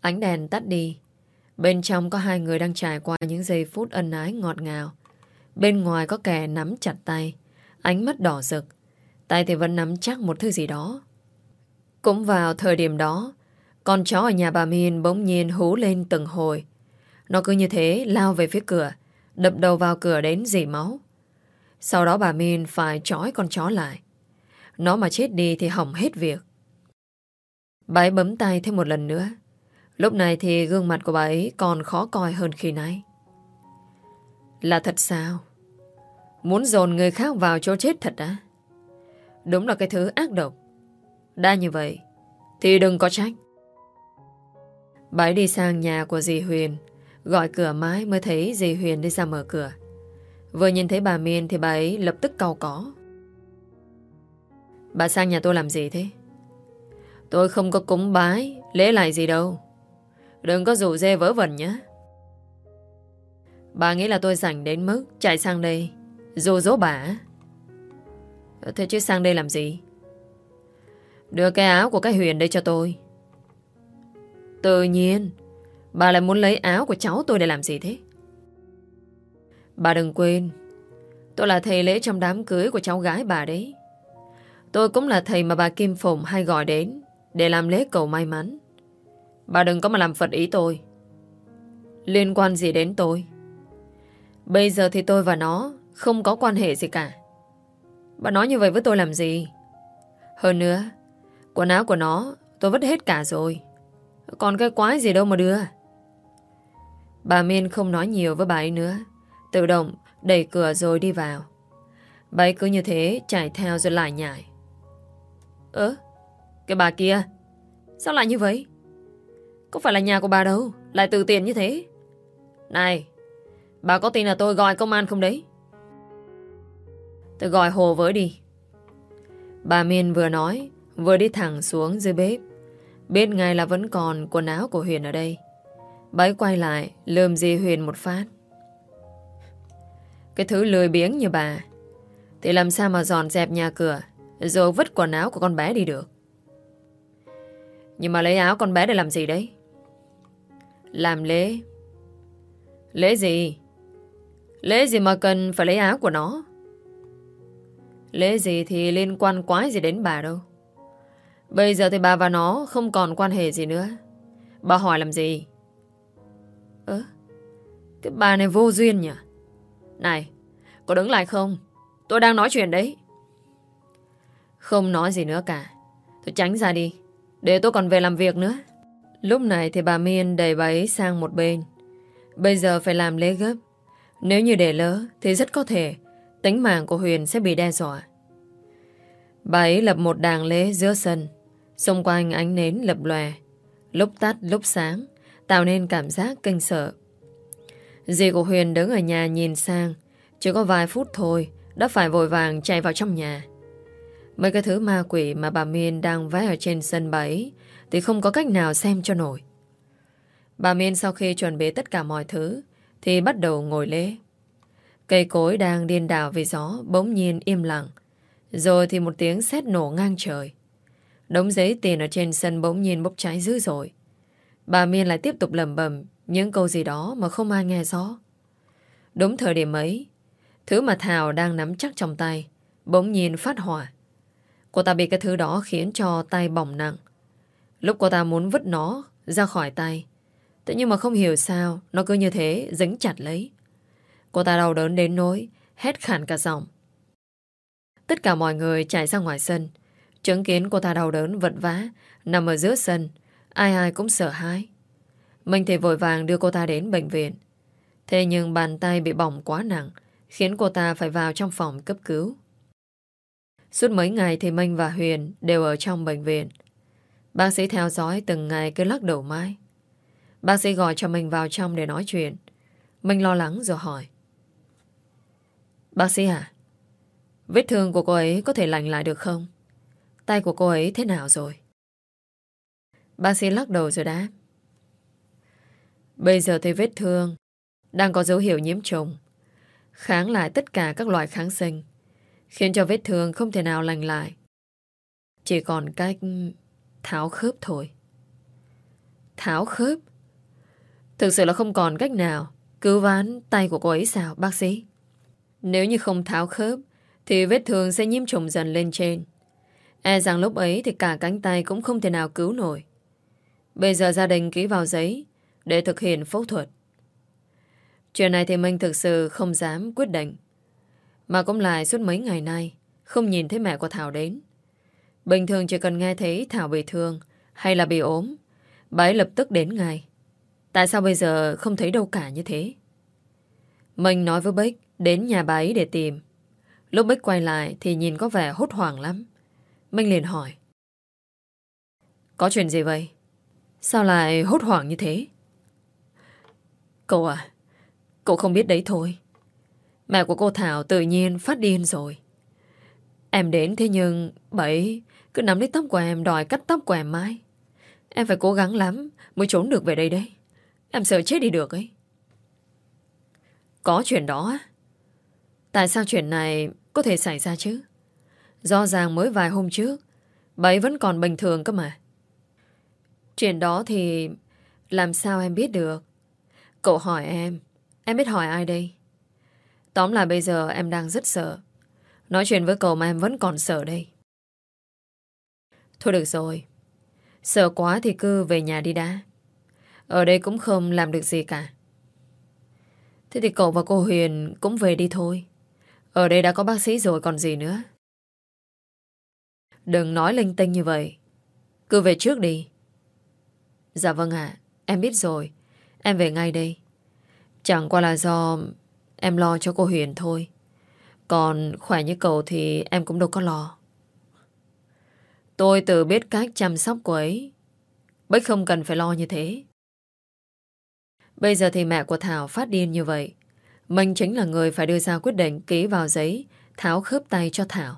Speaker 1: Ánh đèn tắt đi. Bên trong có hai người đang trải qua những giây phút ân ái ngọt ngào. Bên ngoài có kẻ nắm chặt tay, ánh mắt đỏ rực. Tay thì vẫn nắm chắc một thứ gì đó. Cũng vào thời điểm đó, con chó ở nhà bà Miên bỗng nhiên hú lên từng hồi. Nó cứ như thế lao về phía cửa, đập đầu vào cửa đến dỉ máu. Sau đó bà Miên phải trói con chó lại. Nó mà chết đi thì hỏng hết việc. Bà ấy bấm tay thêm một lần nữa. Lúc này thì gương mặt của bà ấy còn khó coi hơn khi nãy. Là thật sao? Muốn dồn người khác vào chỗ chết thật á? Đúng là cái thứ ác độc. Đã như vậy, thì đừng có trách. Bà ấy đi sang nhà của dì Huyền, gọi cửa mái mới thấy dì Huyền đi ra mở cửa. Vừa nhìn thấy bà Miên thì bà ấy lập tức cau có. Bà sang nhà tôi làm gì thế? Tôi không có cúng bái, lễ lại gì đâu. Đừng có rủ dê vớ vẩn nhé. Bà nghĩ là tôi rảnh đến mức chạy sang đây Dù dỗ bà Thế chứ sang đây làm gì Đưa cái áo của cái Huyền đây cho tôi Tự nhiên Bà lại muốn lấy áo của cháu tôi để làm gì thế Bà đừng quên Tôi là thầy lễ trong đám cưới của cháu gái bà đấy Tôi cũng là thầy mà bà Kim Phụng hay gọi đến, Để làm lễ cầu may mắn. Bà đừng có mà làm phật ý tôi. Liên quan gì đến tôi? Bây giờ thì tôi và nó Không có quan hệ gì cả. Bà nói như vậy với tôi làm gì? Hơn nữa, Quần áo của nó tôi vứt hết cả rồi. Còn cái quái gì đâu mà đưa. Bà Miên không nói nhiều với bà ấy nữa, Tự động đẩy cửa rồi đi vào. Bà ấy cứ như thế chạy theo rồi lại nhảy. Ơ Cái bà kia Sao lại như vậy Có phải là nhà của bà đâu Lại từ tiền như thế Này Bà có tin là tôi gọi công an không đấy? Tôi gọi Hồ với đi. Bà Miên vừa nói, vừa đi thẳng xuống dưới bếp. Biết ngay là vẫn còn quần áo của Huyền ở đây. Bà quay lại, lườm dì Huyền một phát. Cái thứ lười biếng như bà, thì làm sao mà dọn dẹp nhà cửa, rồi vứt quần áo của con bé đi được. Nhưng mà lấy áo con bé để làm gì đấy? Làm lễ. Lễ gì? Lễ gì mà cần phải lấy áo của nó Lễ gì thì liên quan quái gì đến bà đâu Bây giờ thì bà và nó không còn quan hệ gì nữa Bà hỏi làm gì Ơ, Cái bà này vô duyên nhỉ Này, Có đứng lại không Tôi đang nói chuyện đấy không nói gì nữa cả. Tôi tránh ra đi. Để tôi còn về làm việc nữa. Lúc này thì bà Miên đẩy bà ấy sang một bên. Bây giờ phải làm lễ gấp. Nếu như để lỡ thì rất có thể tính mạng của Huyền sẽ bị đe dọa. Bà ấy lập một đàng lễ giữa sân, xung quanh ánh nến lập lòe, lúc tắt lúc sáng, tạo nên cảm giác kinh sợ. Dì của Huyền đứng ở nhà nhìn sang, chỉ có vài phút thôi, đã phải vội vàng chạy vào trong nhà. Mấy cái thứ ma quỷ mà bà Miên đang vẽ ở trên sân bẫy thì không có cách nào xem cho nổi. Bà Miên sau khi chuẩn bị tất cả mọi thứ thì bắt đầu ngồi lễ. Cây cối đang điên đảo vì gió bỗng nhiên im lặng. Rồi thì một tiếng sét nổ ngang trời. Đống giấy tiền ở trên sân bỗng nhiên bốc cháy dữ dội. Bà Miên lại tiếp tục lầm bầm những câu gì đó mà không ai nghe rõ. Đúng thời điểm ấy, thứ mà Thảo đang nắm chắc trong tay bỗng nhiên phát hỏa. Cô ta bị cái thứ đó khiến cho tay bỏng nặng. Lúc cô ta muốn vứt nó ra khỏi tay Thế nhưng mà không hiểu sao Nó cứ như thế dính chặt lấy. Cô ta đau đớn đến nỗi Hét khản cả giọng. Tất cả mọi người chạy ra ngoài sân. Chứng kiến cô ta đau đớn vật vã, Nằm ở giữa sân, Ai ai cũng sợ hãi. Mình thì vội vàng đưa cô ta đến bệnh viện. Thế nhưng bàn tay bị bỏng quá nặng, Khiến cô ta phải vào trong phòng cấp cứu. Suốt mấy ngày thì Minh và Huyền Đều ở trong bệnh viện Bác sĩ theo dõi từng ngày cứ lắc đầu mãi Bác sĩ gọi cho mình vào trong để nói chuyện. Mình lo lắng rồi hỏi. Bác sĩ à? Vết thương của cô ấy có thể lành lại được không? Tay của cô ấy thế nào rồi? Bác sĩ lắc đầu rồi đáp. Bây giờ thì vết thương đang có dấu hiệu nhiễm trùng, kháng lại tất cả các loại kháng sinh, khiến cho vết thương không thể nào lành lại. Chỉ còn cách tháo khớp thôi. Tháo khớp? Thực sự là không còn cách nào Cứu ván tay của cô ấy sao, bác sĩ Nếu như không tháo khớp, Thì vết thương sẽ nhiễm trùng dần lên trên E rằng lúc ấy Thì cả cánh tay cũng không thể nào cứu nổi Bây giờ gia đình ký vào giấy Để thực hiện phẫu thuật Chuyện này thì mình thực sự không dám quyết định mà cũng lại suốt mấy ngày nay Không nhìn thấy mẹ của Thảo đến Bình thường chỉ cần nghe thấy Thảo bị thương hay là bị ốm, bà ấy lập tức đến ngay. Tại sao bây giờ không thấy đâu cả như thế? Mình nói với Bích đến nhà bà ấy để tìm. Lúc Bích quay lại thì nhìn có vẻ hốt hoảng lắm. Minh liền hỏi. Có chuyện gì vậy? Sao lại hốt hoảng như thế? Cậu à, cậu không biết đấy thôi. Mẹ của cô Thảo tự nhiên phát điên rồi. Em đến thế nhưng bà ấy cứ nắm lấy tóc của em đòi cắt tóc của em mãi. Em phải cố gắng lắm mới trốn được về đây đấy. Em sợ chết đi được ấy. Có chuyện đó á? Tại sao chuyện này có thể xảy ra chứ? Do ràng mới vài hôm trước, bà ấy vẫn còn bình thường cơ mà. Chuyện đó thì làm sao em biết được? Cậu hỏi em, em biết hỏi ai đây? Tóm là bây giờ em đang rất sợ. Nói chuyện với cậu mà em vẫn còn sợ đây. Thôi được rồi. Sợ quá thì cứ về nhà đi đã. Ở đây cũng không làm được gì cả. Thế thì cậu và cô Huyền cũng về đi thôi. Ở đây đã có bác sĩ rồi còn gì nữa. Đừng nói linh tinh như vậy. Cứ về trước đi. Dạ vâng ạ. em biết rồi. Em về ngay đây. Chẳng qua là do em lo cho cô Huyền thôi. Còn khỏe như cậu thì em cũng đâu có lo. Tôi tự biết cách chăm sóc cô ấy. Bích không cần phải lo như thế. Bây giờ thì mẹ của Thảo phát điên như vậy. Mình chính là người phải đưa ra quyết định ký vào giấy, tháo khớp tay cho Thảo.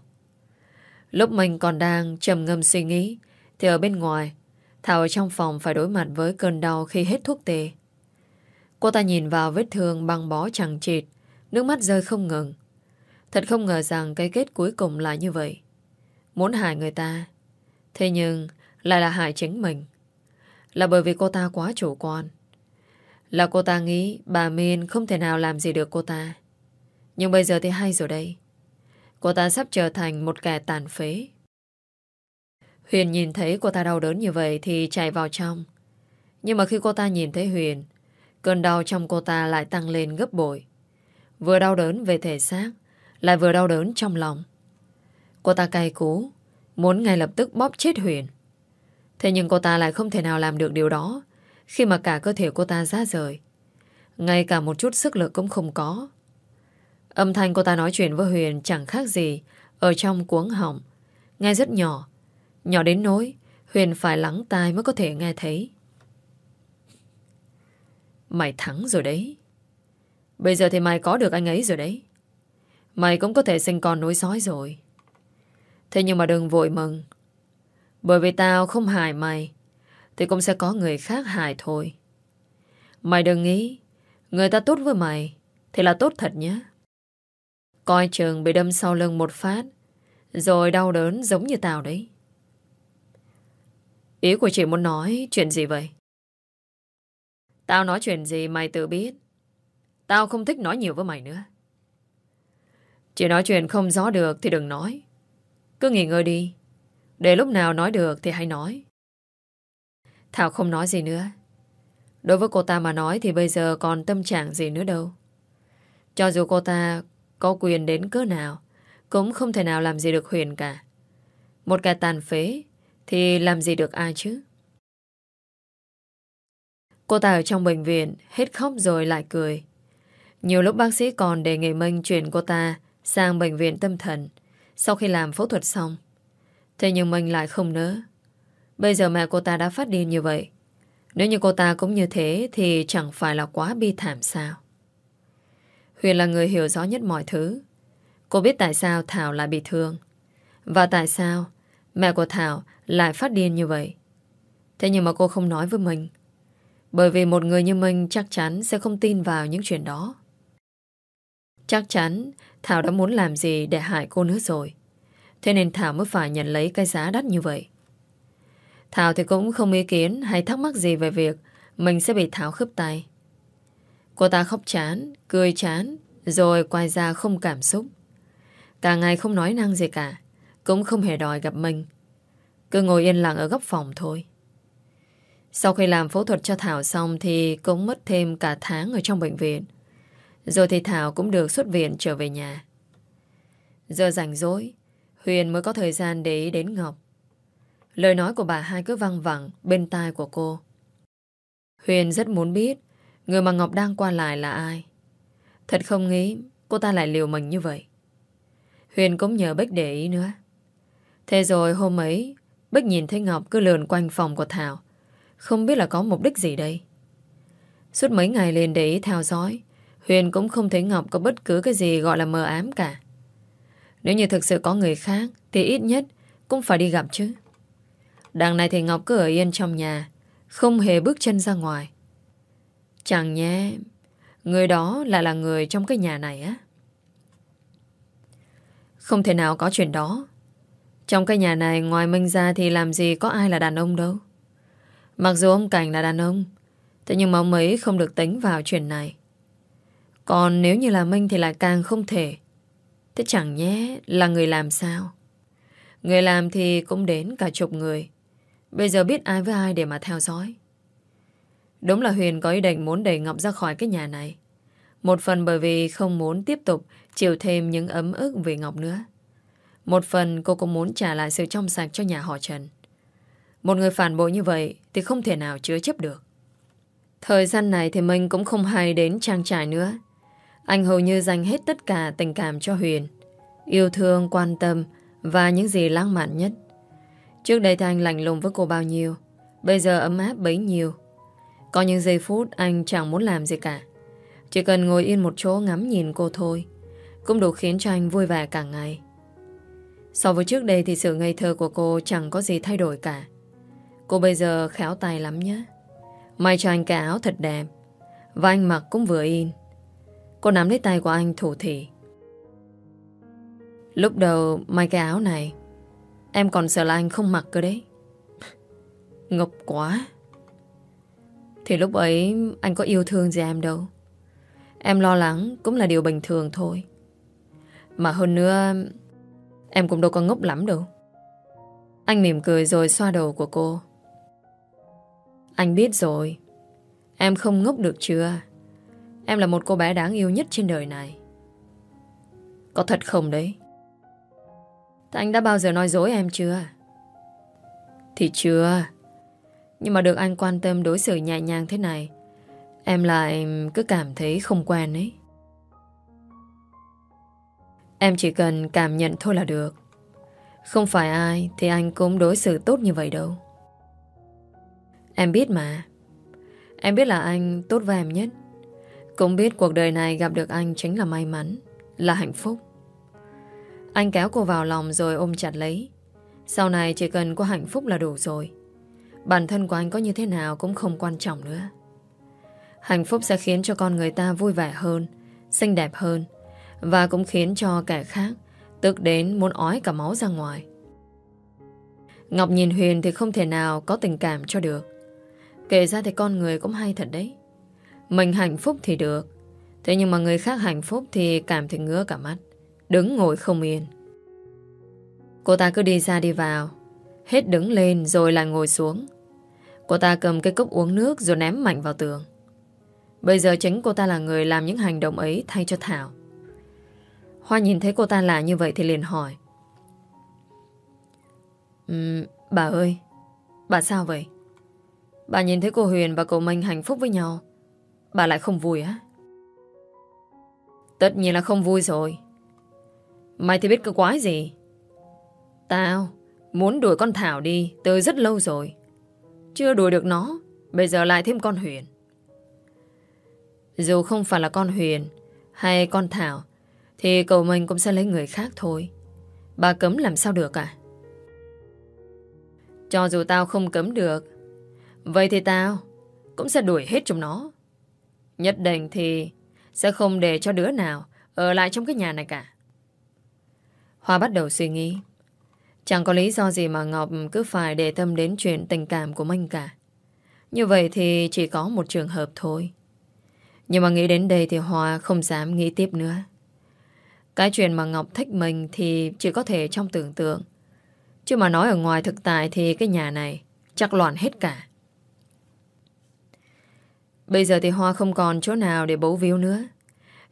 Speaker 1: Lúc mình còn đang trầm ngâm suy nghĩ, thì ở bên ngoài, Thảo ở trong phòng phải đối mặt với cơn đau khi hết thuốc tê. Cô ta nhìn vào vết thương băng bó chẳng chịt nước mắt rơi không ngừng. Thật không ngờ rằng cái kết cuối cùng là như vậy. Muốn hại người ta Thế nhưng lại là hại chính mình. Là bởi vì cô ta quá chủ quan. Là cô ta nghĩ bà Miên không thể nào làm gì được cô ta. Nhưng bây giờ thì hay rồi đây. Cô ta sắp trở thành một kẻ tàn phế. Huyền nhìn thấy cô ta đau đớn như vậy thì chạy vào trong. Nhưng mà khi cô ta nhìn thấy Huyền, cơn đau trong cô ta lại tăng lên gấp bội. Vừa đau đớn về thể xác, lại vừa đau đớn trong lòng. Cô ta cay cú, Muốn ngay lập tức bóp chết Huyền. Thế nhưng cô ta lại không thể nào làm được điều đó Khi mà cả cơ thể cô ta ra rời. Ngay cả một chút sức lực cũng không có. Âm thanh cô ta nói chuyện với Huyền Chẳng khác gì Ở trong cuống họng Nghe rất nhỏ. Nhỏ đến nỗi Huyền phải lắng tai mới có thể nghe thấy. Mày thắng rồi đấy. Bây giờ thì mày có được anh ấy rồi đấy Mày cũng có thể sinh con nối sói rồi Thế nhưng mà đừng vội mừng. Bởi vì tao không hại mày, thì cũng sẽ có người khác hại thôi. Mày đừng nghĩ, người ta tốt với mày, thì là tốt thật nhé. Coi trường bị đâm sau lưng một phát, rồi đau đớn giống như tao đấy. Ý của chị muốn nói chuyện gì vậy? Tao nói chuyện gì mày tự biết. Tao không thích nói nhiều với mày nữa. chỉ nói chuyện không rõ được thì đừng nói. Cứ nghỉ ngơi đi. Để lúc nào nói được thì hãy nói. Thảo không nói gì nữa. Đối với cô ta mà nói thì bây giờ còn tâm trạng gì nữa đâu. Cho dù cô ta có quyền đến cỡ nào, cũng không thể nào làm gì được Huyền cả. Một kẻ tàn phế thì làm gì được ai chứ? Cô ta ở trong bệnh viện hết khóc rồi lại cười. Nhiều lúc bác sĩ còn đề nghị Minh chuyển cô ta sang bệnh viện tâm thần sau khi làm phẫu thuật xong. Thế nhưng mình lại không nỡ. Bây giờ mẹ cô ta đã phát điên như vậy. Nếu như cô ta cũng như thế thì chẳng phải là quá bi thảm sao. Huyền là người hiểu rõ nhất mọi thứ. Cô biết tại sao Thảo lại bị thương. Và tại sao mẹ của Thảo lại phát điên như vậy. Thế nhưng mà cô không nói với mình. Bởi vì một người như mình chắc chắn sẽ không tin vào những chuyện đó. Chắc chắn Thảo đã muốn làm gì để hại cô nữa rồi. Thế nên Thảo mới phải nhận lấy cái giá đắt như vậy. Thảo thì cũng không ý kiến hay thắc mắc gì về việc mình sẽ bị Thảo khớp tay. Cô ta khóc chán, cười chán, rồi quay ra không cảm xúc. Cả ngày không nói năng gì cả, cũng không hề đòi gặp mình. Cứ ngồi yên lặng ở góc phòng thôi. Sau khi làm phẫu thuật cho Thảo xong thì cũng mất thêm cả tháng ở trong bệnh viện. Rồi thì Thảo cũng được xuất viện trở về nhà. Giờ rảnh rỗi, Huyền mới có thời gian để ý đến Ngọc. Lời nói của bà hai cứ văng vẳng bên tai của cô. Huyền rất muốn biết người mà Ngọc đang qua lại là ai. Thật không nghĩ cô ta lại liều mình như vậy. Huyền cũng nhờ Bích để ý nữa. Thế rồi hôm ấy Bích nhìn thấy Ngọc cứ lượn quanh phòng của Thảo Không biết là có mục đích gì đây Suốt mấy ngày liền để ý theo dõi Huyền cũng không thấy Ngọc có bất cứ cái gì gọi là mờ ám cả. Nếu như thực sự có người khác, Thì ít nhất cũng phải đi gặp chứ. Đằng này thì Ngọc cứ ở yên trong nhà, Không hề bước chân ra ngoài. Chẳng nhé Người đó lại là người trong cái nhà này á? Không thể nào có chuyện đó. Trong cái nhà này, ngoài Minh ra Thì làm gì có ai là đàn ông đâu. Mặc dù ông Cảnh là đàn ông, Thế nhưng mà ông ấy không được tính vào chuyện này. Còn nếu như là Minh Thì lại càng không thể. Thế chẳng nhé là người làm sao? Người làm thì cũng đến cả chục người. Bây giờ biết ai với ai để mà theo dõi. Đúng là Huyền có ý định muốn đẩy Ngọc ra khỏi cái nhà này. Một phần bởi vì không muốn tiếp tục Chịu thêm những ấm ức về Ngọc nữa. Một phần cô cũng muốn trả lại sự trong sạch cho nhà họ Trần. Một người phản bội như vậy Thì không thể nào chứa chấp được. Thời gian này thì mình cũng không hay đến trang trại nữa. Anh hầu như dành hết tất cả tình cảm cho Huyền Yêu thương, quan tâm Và những gì lãng mạn nhất. Trước đây thì anh lạnh lùng với cô bao nhiêu Bây giờ ấm áp bấy nhiêu. Có những giây phút anh chẳng muốn làm gì cả Chỉ cần ngồi yên một chỗ ngắm nhìn cô thôi Cũng đủ khiến cho anh vui vẻ cả ngày. So với trước đây thì sự ngây thơ của cô chẳng có gì thay đổi cả. Cô bây giờ khéo tay lắm nhé. May cho anh cái áo thật đẹp Và anh mặc cũng vừa in. Cô nắm lấy tay của anh thủ thị Lúc đầu may cái áo này, Em còn sợ là anh không mặc cơ đấy. Ngốc quá. Thì lúc ấy Anh có yêu thương gì em đâu. Em lo lắng cũng là điều bình thường thôi. Mà hơn nữa, Em cũng đâu có ngốc lắm đâu. Anh mỉm cười rồi xoa đầu của cô. Anh biết rồi, Em không ngốc được chưa? Em là một cô bé đáng yêu nhất trên đời này Có thật không đấy Thế anh đã bao giờ nói dối em chưa? Thì chưa. Nhưng mà được anh quan tâm đối xử nhẹ nhàng thế này, em lại cứ cảm thấy không quen ấy. Em chỉ cần cảm nhận thôi là được. Không phải ai thì anh cũng đối xử tốt như vậy đâu. Em biết mà. Em biết là anh tốt với em nhất. Cũng biết cuộc đời này gặp được anh chính là may mắn, là hạnh phúc. Anh kéo cô vào lòng rồi ôm chặt lấy. Sau này chỉ cần có hạnh phúc là đủ rồi. Bản thân của anh có như thế nào cũng không quan trọng nữa. Hạnh phúc sẽ khiến cho con người ta vui vẻ hơn, xinh đẹp hơn và cũng khiến cho kẻ khác tức đến muốn ói cả máu ra ngoài. Ngọc nhìn Huyền thì không thể nào có tình cảm cho được. Kể ra thì con người cũng hay thật đấy. Mình hạnh phúc thì được. Thế nhưng mà người khác hạnh phúc thì cảm thấy ngứa cả mắt. Đứng ngồi không yên. Cô ta cứ đi ra đi vào. Hết đứng lên rồi lại ngồi xuống. Cô ta cầm cái cốc uống nước Rồi ném mạnh vào tường. Bây giờ chính cô ta là người làm những hành động ấy Thay cho Thảo. Hoa nhìn thấy cô ta là như vậy thì liền hỏi. Um, Bà ơi Bà sao vậy? Bà nhìn thấy cô Huyền và cậu Minh hạnh phúc với nhau. Bà lại không vui á? Tất nhiên là không vui rồi. Mày thì biết cái quái gì? Tao Muốn đuổi con Thảo đi Từ rất lâu rồi. Chưa đuổi được nó, Bây giờ lại thêm con Huyền. Dù không phải là con Huyền Hay con Thảo, Thì cậu mình cũng sẽ lấy người khác thôi. Bà cấm làm sao được à? Cho dù tao không cấm được, Vậy thì tao Cũng sẽ đuổi hết chúng nó. Nhất định thì Sẽ không để cho đứa nào Ở lại trong cái nhà này cả Hoa bắt đầu suy nghĩ. Chẳng có lý do gì mà Ngọc cứ phải để tâm đến chuyện tình cảm của mình cả. Như vậy thì chỉ có một trường hợp thôi. Nhưng mà nghĩ đến đây thì Hoa không dám nghĩ tiếp nữa. Cái chuyện mà Ngọc thích mình thì chỉ có thể trong tưởng tượng. Chứ mà nói ở ngoài thực tại thì cái nhà này chắc loạn hết cả. Bây giờ thì Hoa không còn chỗ nào để bấu víu nữa.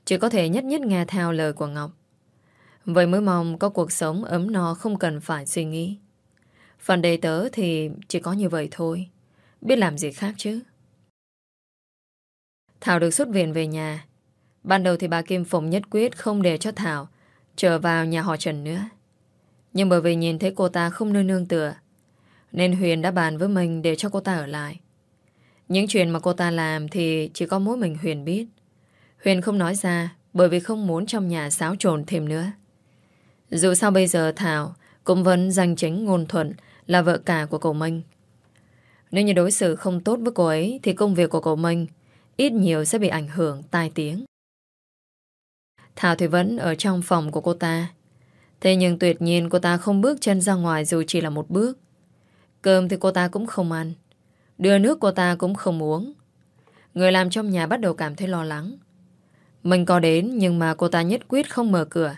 Speaker 1: Chỉ có thể nhất nhất nghe theo lời của Ngọc. Vậy mới mong có cuộc sống ấm no không cần phải suy nghĩ. Phần đề tớ thì chỉ có như vậy thôi. Biết làm gì khác chứ. Thảo được xuất viện về nhà. Ban đầu thì bà Kim Phụng nhất quyết không để cho Thảo trở vào nhà họ Trần nữa. Nhưng bởi vì nhìn thấy cô ta không nơi nương tựa, nên Huyền đã bàn với mình để cho cô ta ở lại. Những chuyện mà cô ta làm thì chỉ có mỗi mình Huyền biết. Huyền không nói ra, bởi vì không muốn trong nhà xáo trộn thêm nữa. Dù sao bây giờ Thảo cũng vẫn danh chính ngôn thuận là vợ cả của cậu Minh. Nếu như đối xử không tốt với cô ấy, thì công việc của cậu Minh ít nhiều sẽ bị ảnh hưởng tai tiếng. Thảo thì vẫn ở trong phòng của cô ta. Thế nhưng tuyệt nhiên cô ta không bước chân ra ngoài dù chỉ là một bước. Cơm thì cô ta cũng không ăn. Đưa nước cô ta cũng không uống. Người làm trong nhà bắt đầu cảm thấy lo lắng. Mình có đến nhưng mà cô ta nhất quyết không mở cửa.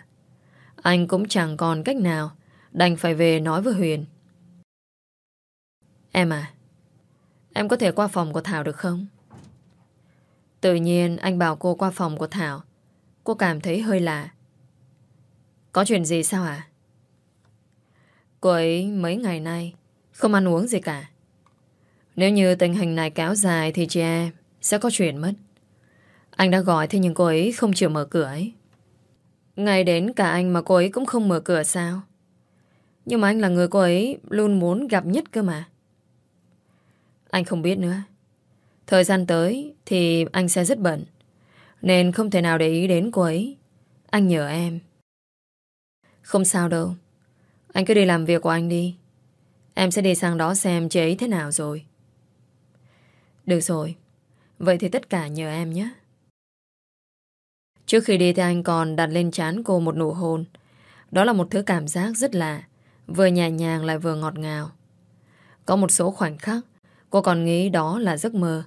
Speaker 1: Anh cũng chẳng còn cách nào đành phải về nói với Huyền. Em à, em có thể qua phòng của Thảo được không? Tự nhiên anh bảo cô qua phòng của Thảo. Cô cảm thấy hơi lạ. Có chuyện gì sao à? Cô ấy mấy ngày nay không ăn uống gì cả. Nếu như tình hình này kéo dài thì chị em sẽ có chuyện mất. Anh đã gọi thế nhưng cô ấy không chịu mở cửa ấy. Ngày đến cả anh mà cô ấy cũng không mở cửa sao? Nhưng mà anh là người cô ấy luôn muốn gặp nhất cơ mà. Anh không biết nữa. Thời gian tới thì anh sẽ rất bận. Nên không thể nào để ý đến cô ấy. Anh nhờ em. Không sao đâu. Anh cứ đi làm việc của anh đi. Em sẽ đi sang đó xem chị ấy thế nào rồi. Được rồi. Vậy thì tất cả nhờ em nhé. Trước khi đi thì anh còn đặt lên trán cô một nụ hôn. Đó là một thứ cảm giác rất lạ. Vừa nhẹ nhàng lại vừa ngọt ngào. Có một số khoảnh khắc, cô còn nghĩ đó là giấc mơ.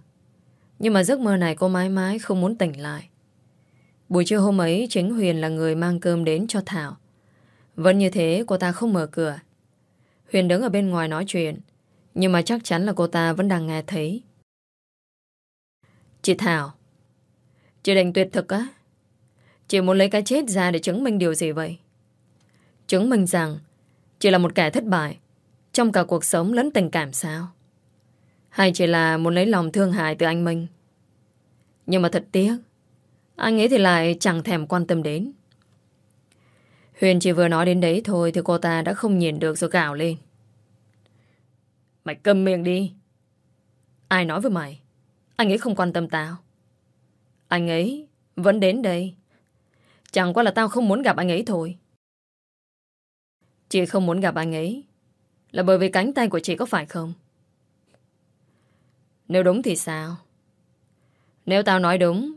Speaker 1: Nhưng mà giấc mơ này cô mãi mãi không muốn tỉnh lại. Buổi trưa hôm ấy, chính Huyền là người mang cơm đến cho Thảo. Vẫn như thế, cô ta không mở cửa. Huyền đứng ở bên ngoài nói chuyện. Nhưng mà chắc chắn là cô ta vẫn đang nghe thấy. Chị Thảo. Chị định tuyệt thực á. Chị muốn lấy cái chết ra để chứng minh điều gì vậy? Chứng minh rằng Chị là một kẻ thất bại Trong cả cuộc sống lẫn tình cảm sao? Hay chỉ là muốn lấy lòng thương hại từ anh Minh? Nhưng mà thật tiếc, Anh ấy thì lại chẳng thèm quan tâm đến. Huyền chỉ vừa nói đến đấy thôi Thì cô ta đã không nhìn được rồi gào lên. Mày câm miệng đi. Ai nói với mày? Anh ấy không quan tâm tao. Anh ấy vẫn đến đây. Chẳng qua là tao không muốn gặp anh ấy thôi. Chị không muốn gặp anh ấy Là bởi vì cánh tay của chị có phải không? Nếu đúng thì sao? Nếu tao nói đúng,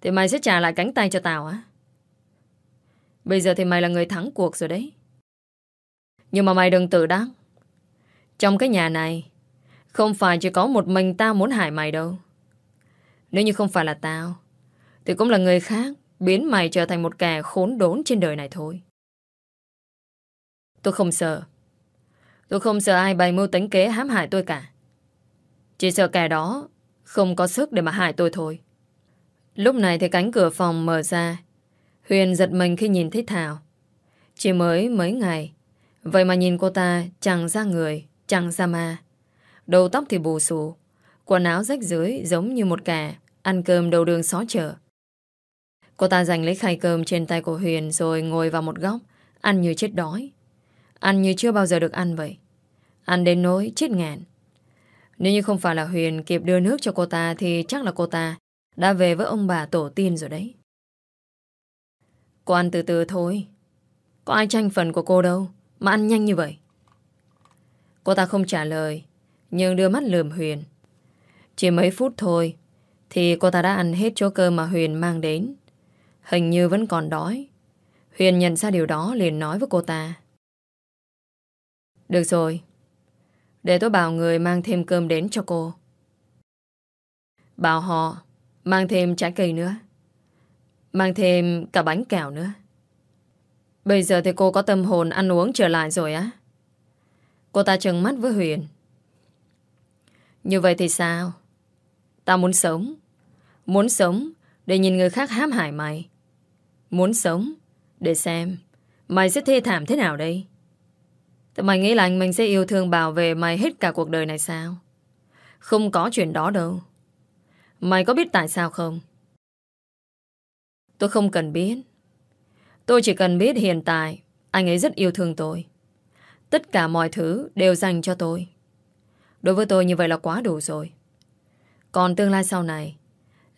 Speaker 1: Thì mày sẽ trả lại cánh tay cho tao á. Bây giờ thì mày là người thắng cuộc rồi đấy. Nhưng mà mày đừng tự đắc. Trong cái nhà này, Không phải chỉ có một mình tao muốn hại mày đâu. Nếu như không phải là tao, Thì cũng là người khác, Biến mày trở thành một kẻ khốn đốn trên đời này thôi. Tôi không sợ. Tôi không sợ ai bày mưu tính kế hãm hại tôi cả. Chỉ sợ kẻ đó Không có sức để mà hại tôi thôi. Lúc này thì cánh cửa phòng mở ra. Huyền giật mình khi nhìn thấy Thảo. Chỉ mới mấy ngày, Vậy mà nhìn cô ta chẳng ra người, Chẳng ra ma. Đầu tóc thì bù xù. Quần áo rách dưới giống như một kẻ Ăn cơm đầu đường xó chợ Cô ta giành lấy khay cơm trên tay của Huyền Rồi ngồi vào một góc, Ăn như chết đói. Ăn như chưa bao giờ được ăn vậy. Ăn đến nỗi chết ngàn Nếu như không phải là Huyền kịp đưa nước cho cô ta Thì chắc là cô ta Đã về với ông bà tổ tiên rồi đấy. Cô ăn từ từ thôi. Có ai tranh phần của cô đâu, Mà ăn nhanh như vậy. Cô ta không trả lời, Nhưng đưa mắt lườm Huyền. Chỉ mấy phút thôi, Thì cô ta đã ăn hết chỗ cơm mà Huyền mang đến. Hình như vẫn còn đói. Huyền nhận ra điều đó liền nói với cô ta. Được rồi, Để tôi bảo người mang thêm cơm đến cho cô. Bảo họ Mang thêm trái cây nữa, Mang thêm cả bánh kẹo nữa. Bây giờ thì cô có tâm hồn ăn uống trở lại rồi á. Cô ta trừng mắt với Huyền. Như vậy thì sao? Tao muốn sống Muốn sống Để nhìn người khác hãm hại mày Muốn sống Để xem Mày sẽ thê thảm thế nào đây Thế mày nghĩ là anh mình sẽ yêu thương bảo vệ mày hết cả cuộc đời này sao? Không có chuyện đó đâu. Mày có biết tại sao không? Tôi không cần biết. Tôi chỉ cần biết hiện tại anh ấy rất yêu thương tôi. Tất cả mọi thứ đều dành cho tôi. Đối với tôi như vậy là quá đủ rồi. Còn tương lai sau này,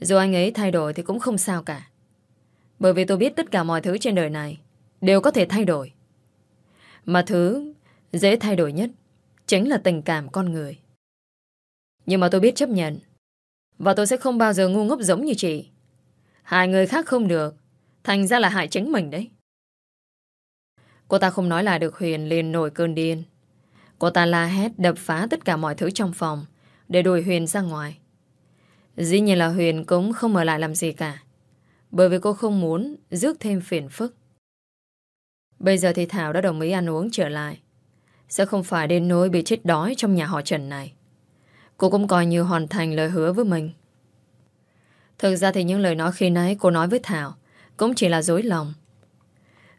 Speaker 1: dù anh ấy thay đổi thì cũng không sao cả. Bởi vì tôi biết tất cả mọi thứ trên đời này đều có thể thay đổi. Mà thứ dễ thay đổi nhất chính là tình cảm con người. Nhưng mà tôi biết chấp nhận. Và tôi sẽ không bao giờ ngu ngốc giống như chị. Hai người khác không được, thành ra là hại chính mình đấy. Cô ta không nói lại được Huyền liền nổi cơn điên. Cô ta la hét đập phá tất cả mọi thứ trong phòng để đuổi Huyền ra ngoài. Dĩ nhiên là Huyền cũng không ở lại làm gì cả. Bởi vì cô không muốn rước thêm phiền phức. Bây giờ thì Thảo đã đồng ý ăn uống trở lại. Sẽ không phải đến nỗi bị chết đói trong nhà họ Trần này. Cô cũng coi như hoàn thành lời hứa với mình. Thực ra thì những lời nói khi nãy cô nói với Thảo cũng chỉ là dối lòng.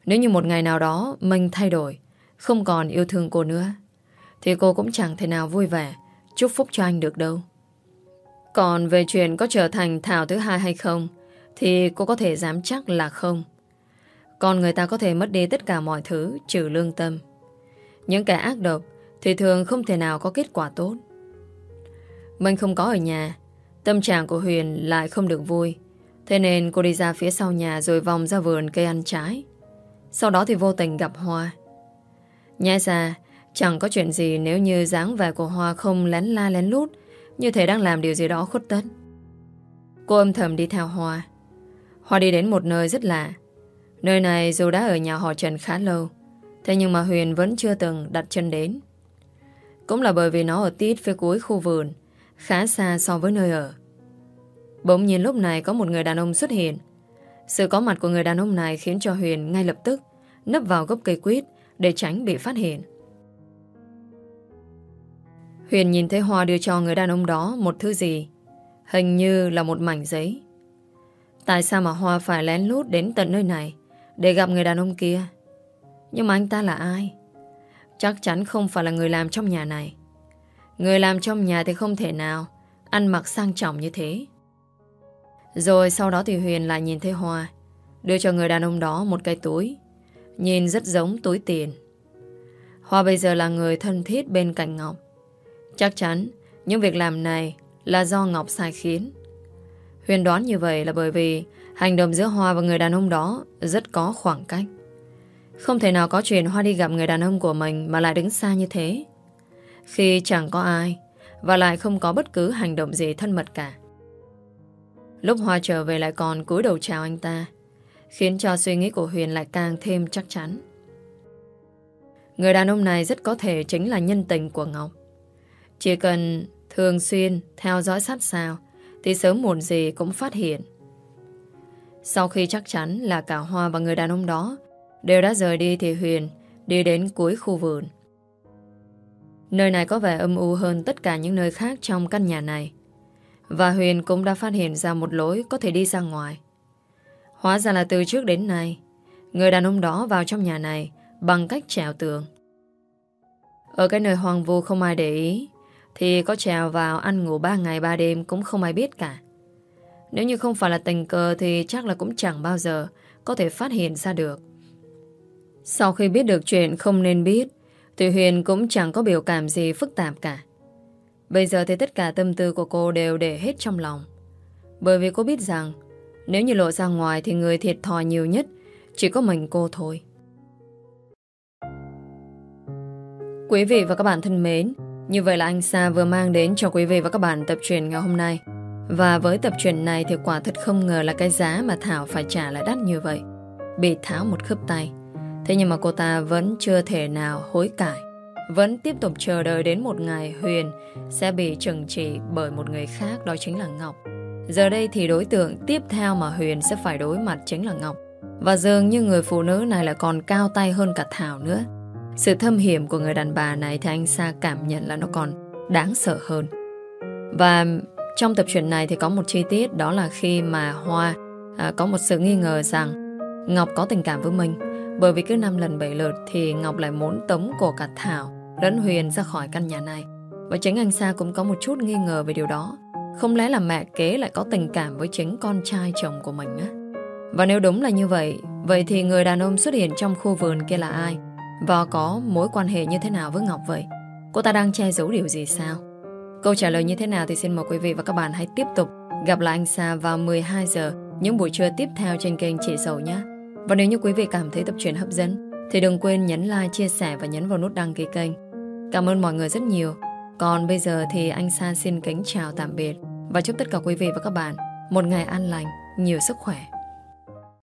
Speaker 1: Nếu như một ngày nào đó mình thay đổi, không còn yêu thương cô nữa, thì cô cũng chẳng thể nào vui vẻ, chúc phúc cho anh được đâu. Còn về chuyện có trở thành Thảo thứ hai hay không, thì cô có thể dám chắc là không. Còn người ta có thể mất đi tất cả mọi thứ trừ lương tâm. Những kẻ ác độc thì thường không thể nào có kết quả tốt. Mình không có ở nhà, tâm trạng của Huyền lại không được vui. Thế nên cô đi ra phía sau nhà rồi vòng ra vườn cây ăn trái. Sau đó thì vô tình gặp Hoa. nhai ra, chẳng có chuyện gì nếu như dáng vẻ của Hoa không lén la lén lút, như thể đang làm điều gì đó khuất tất. Cô âm thầm đi theo Hoa. Hoa đi đến một nơi rất lạ. Nơi này dù đã ở nhà họ Trần khá lâu, thế nhưng mà Huyền vẫn chưa từng đặt chân đến. Cũng là bởi vì nó ở tít phía cuối khu vườn, khá xa so với nơi ở. Bỗng nhiên lúc này có một người đàn ông xuất hiện. Sự có mặt của người đàn ông này khiến cho Huyền ngay lập tức nấp vào gốc cây quýt để tránh bị phát hiện. Huyền nhìn thấy Hoa đưa cho người đàn ông đó một thứ gì. Hình như là một mảnh giấy. Tại sao mà Hoa phải lén lút đến tận nơi này để gặp người đàn ông kia? Nhưng mà anh ta là ai? Chắc chắn không phải là người làm trong nhà này. Người làm trong nhà thì không thể nào ăn mặc sang trọng như thế. Rồi sau đó thì Huyền lại nhìn thấy Hoa, đưa cho người đàn ông đó một cái túi, nhìn rất giống túi tiền. Hoa bây giờ là người thân thiết bên cạnh Ngọc. Chắc chắn, những việc làm này là do Ngọc sai khiến. Huyền đoán như vậy là bởi vì hành động giữa Hoa và người đàn ông đó rất có khoảng cách. Không thể nào có chuyện Hoa đi gặp người đàn ông của mình mà lại đứng xa như thế. Khi chẳng có ai và lại không có bất cứ hành động gì thân mật cả. Lúc Hoa trở về lại còn cúi đầu chào anh ta, khiến cho suy nghĩ của Huyền lại càng thêm chắc chắn. Người đàn ông này rất có thể chính là nhân tình của Ngọc. Chỉ cần thường xuyên theo dõi sát sao thì sớm muộn gì cũng phát hiện. Sau khi chắc chắn là cả Hoa và người đàn ông đó đều đã rời đi thì Huyền đi đến cuối khu vườn. Nơi này có vẻ âm u hơn tất cả những nơi khác trong căn nhà này. Và Huyền cũng đã phát hiện ra một lối có thể đi ra ngoài. Hóa ra là từ trước đến nay, người đàn ông đó vào trong nhà này bằng cách trèo tường. Ở cái nơi hoang vu không ai để ý, thì có trèo vào ăn ngủ ba ngày ba đêm cũng không ai biết cả. Nếu như không phải là tình cờ thì chắc là cũng chẳng bao giờ có thể phát hiện ra được. Sau khi biết được chuyện không nên biết, thì Huyền cũng chẳng có biểu cảm gì phức tạp cả. Bây giờ thì tất cả tâm tư của cô đều để hết trong lòng. Bởi vì cô biết rằng nếu như lộ ra ngoài thì người thiệt thòi nhiều nhất chỉ có mình cô thôi. Quý vị và các bạn thân mến, như vậy là anh Sa vừa mang đến cho quý vị và các bạn tập truyền ngày hôm nay. Và với tập truyền này thì quả thật không ngờ là cái giá mà Thảo phải trả lại đắt như vậy. Bị tháo một khớp tay. Thế nhưng mà cô ta vẫn chưa thể nào hối cải. Vẫn tiếp tục chờ đợi đến một ngày Huyền sẽ bị trừng trị bởi một người khác, đó chính là Ngọc. Giờ đây thì đối tượng tiếp theo mà Huyền sẽ phải đối mặt chính là Ngọc. Và dường như người phụ nữ này là còn cao tay hơn cả Thảo nữa. Sự thâm hiểm của người đàn bà này thì anh Sa cảm nhận là nó còn đáng sợ hơn. Và trong tập truyện này thì có một chi tiết đó là khi mà Hoa à, có một sự nghi ngờ rằng Ngọc có tình cảm với mình Bởi vì cứ năm lần bảy lượt thì Ngọc lại muốn tống cổ cả Thảo lẫn Huyền ra khỏi căn nhà này. Và chính anh Sa cũng có một chút nghi ngờ về điều đó. Không lẽ là mẹ kế lại có tình cảm với chính con trai chồng của mình á? Và nếu đúng là như vậy, vậy thì người đàn ông xuất hiện trong khu vườn kia là ai? Và có mối quan hệ như thế nào với Ngọc vậy? Cô ta đang che giấu điều gì sao? Câu trả lời như thế nào thì xin mời quý vị và các bạn hãy tiếp tục gặp lại anh Sa vào 12 giờ những buổi trưa tiếp theo trên kênh Chị Sầu nhé. Và nếu như quý vị cảm thấy tập truyện hấp dẫn thì đừng quên nhấn like, chia sẻ và nhấn vào nút đăng ký kênh. Cảm ơn mọi người rất nhiều. Còn bây giờ thì anh Sa xin kính chào tạm biệt và chúc tất cả quý vị và các bạn một ngày an lành, nhiều sức khỏe.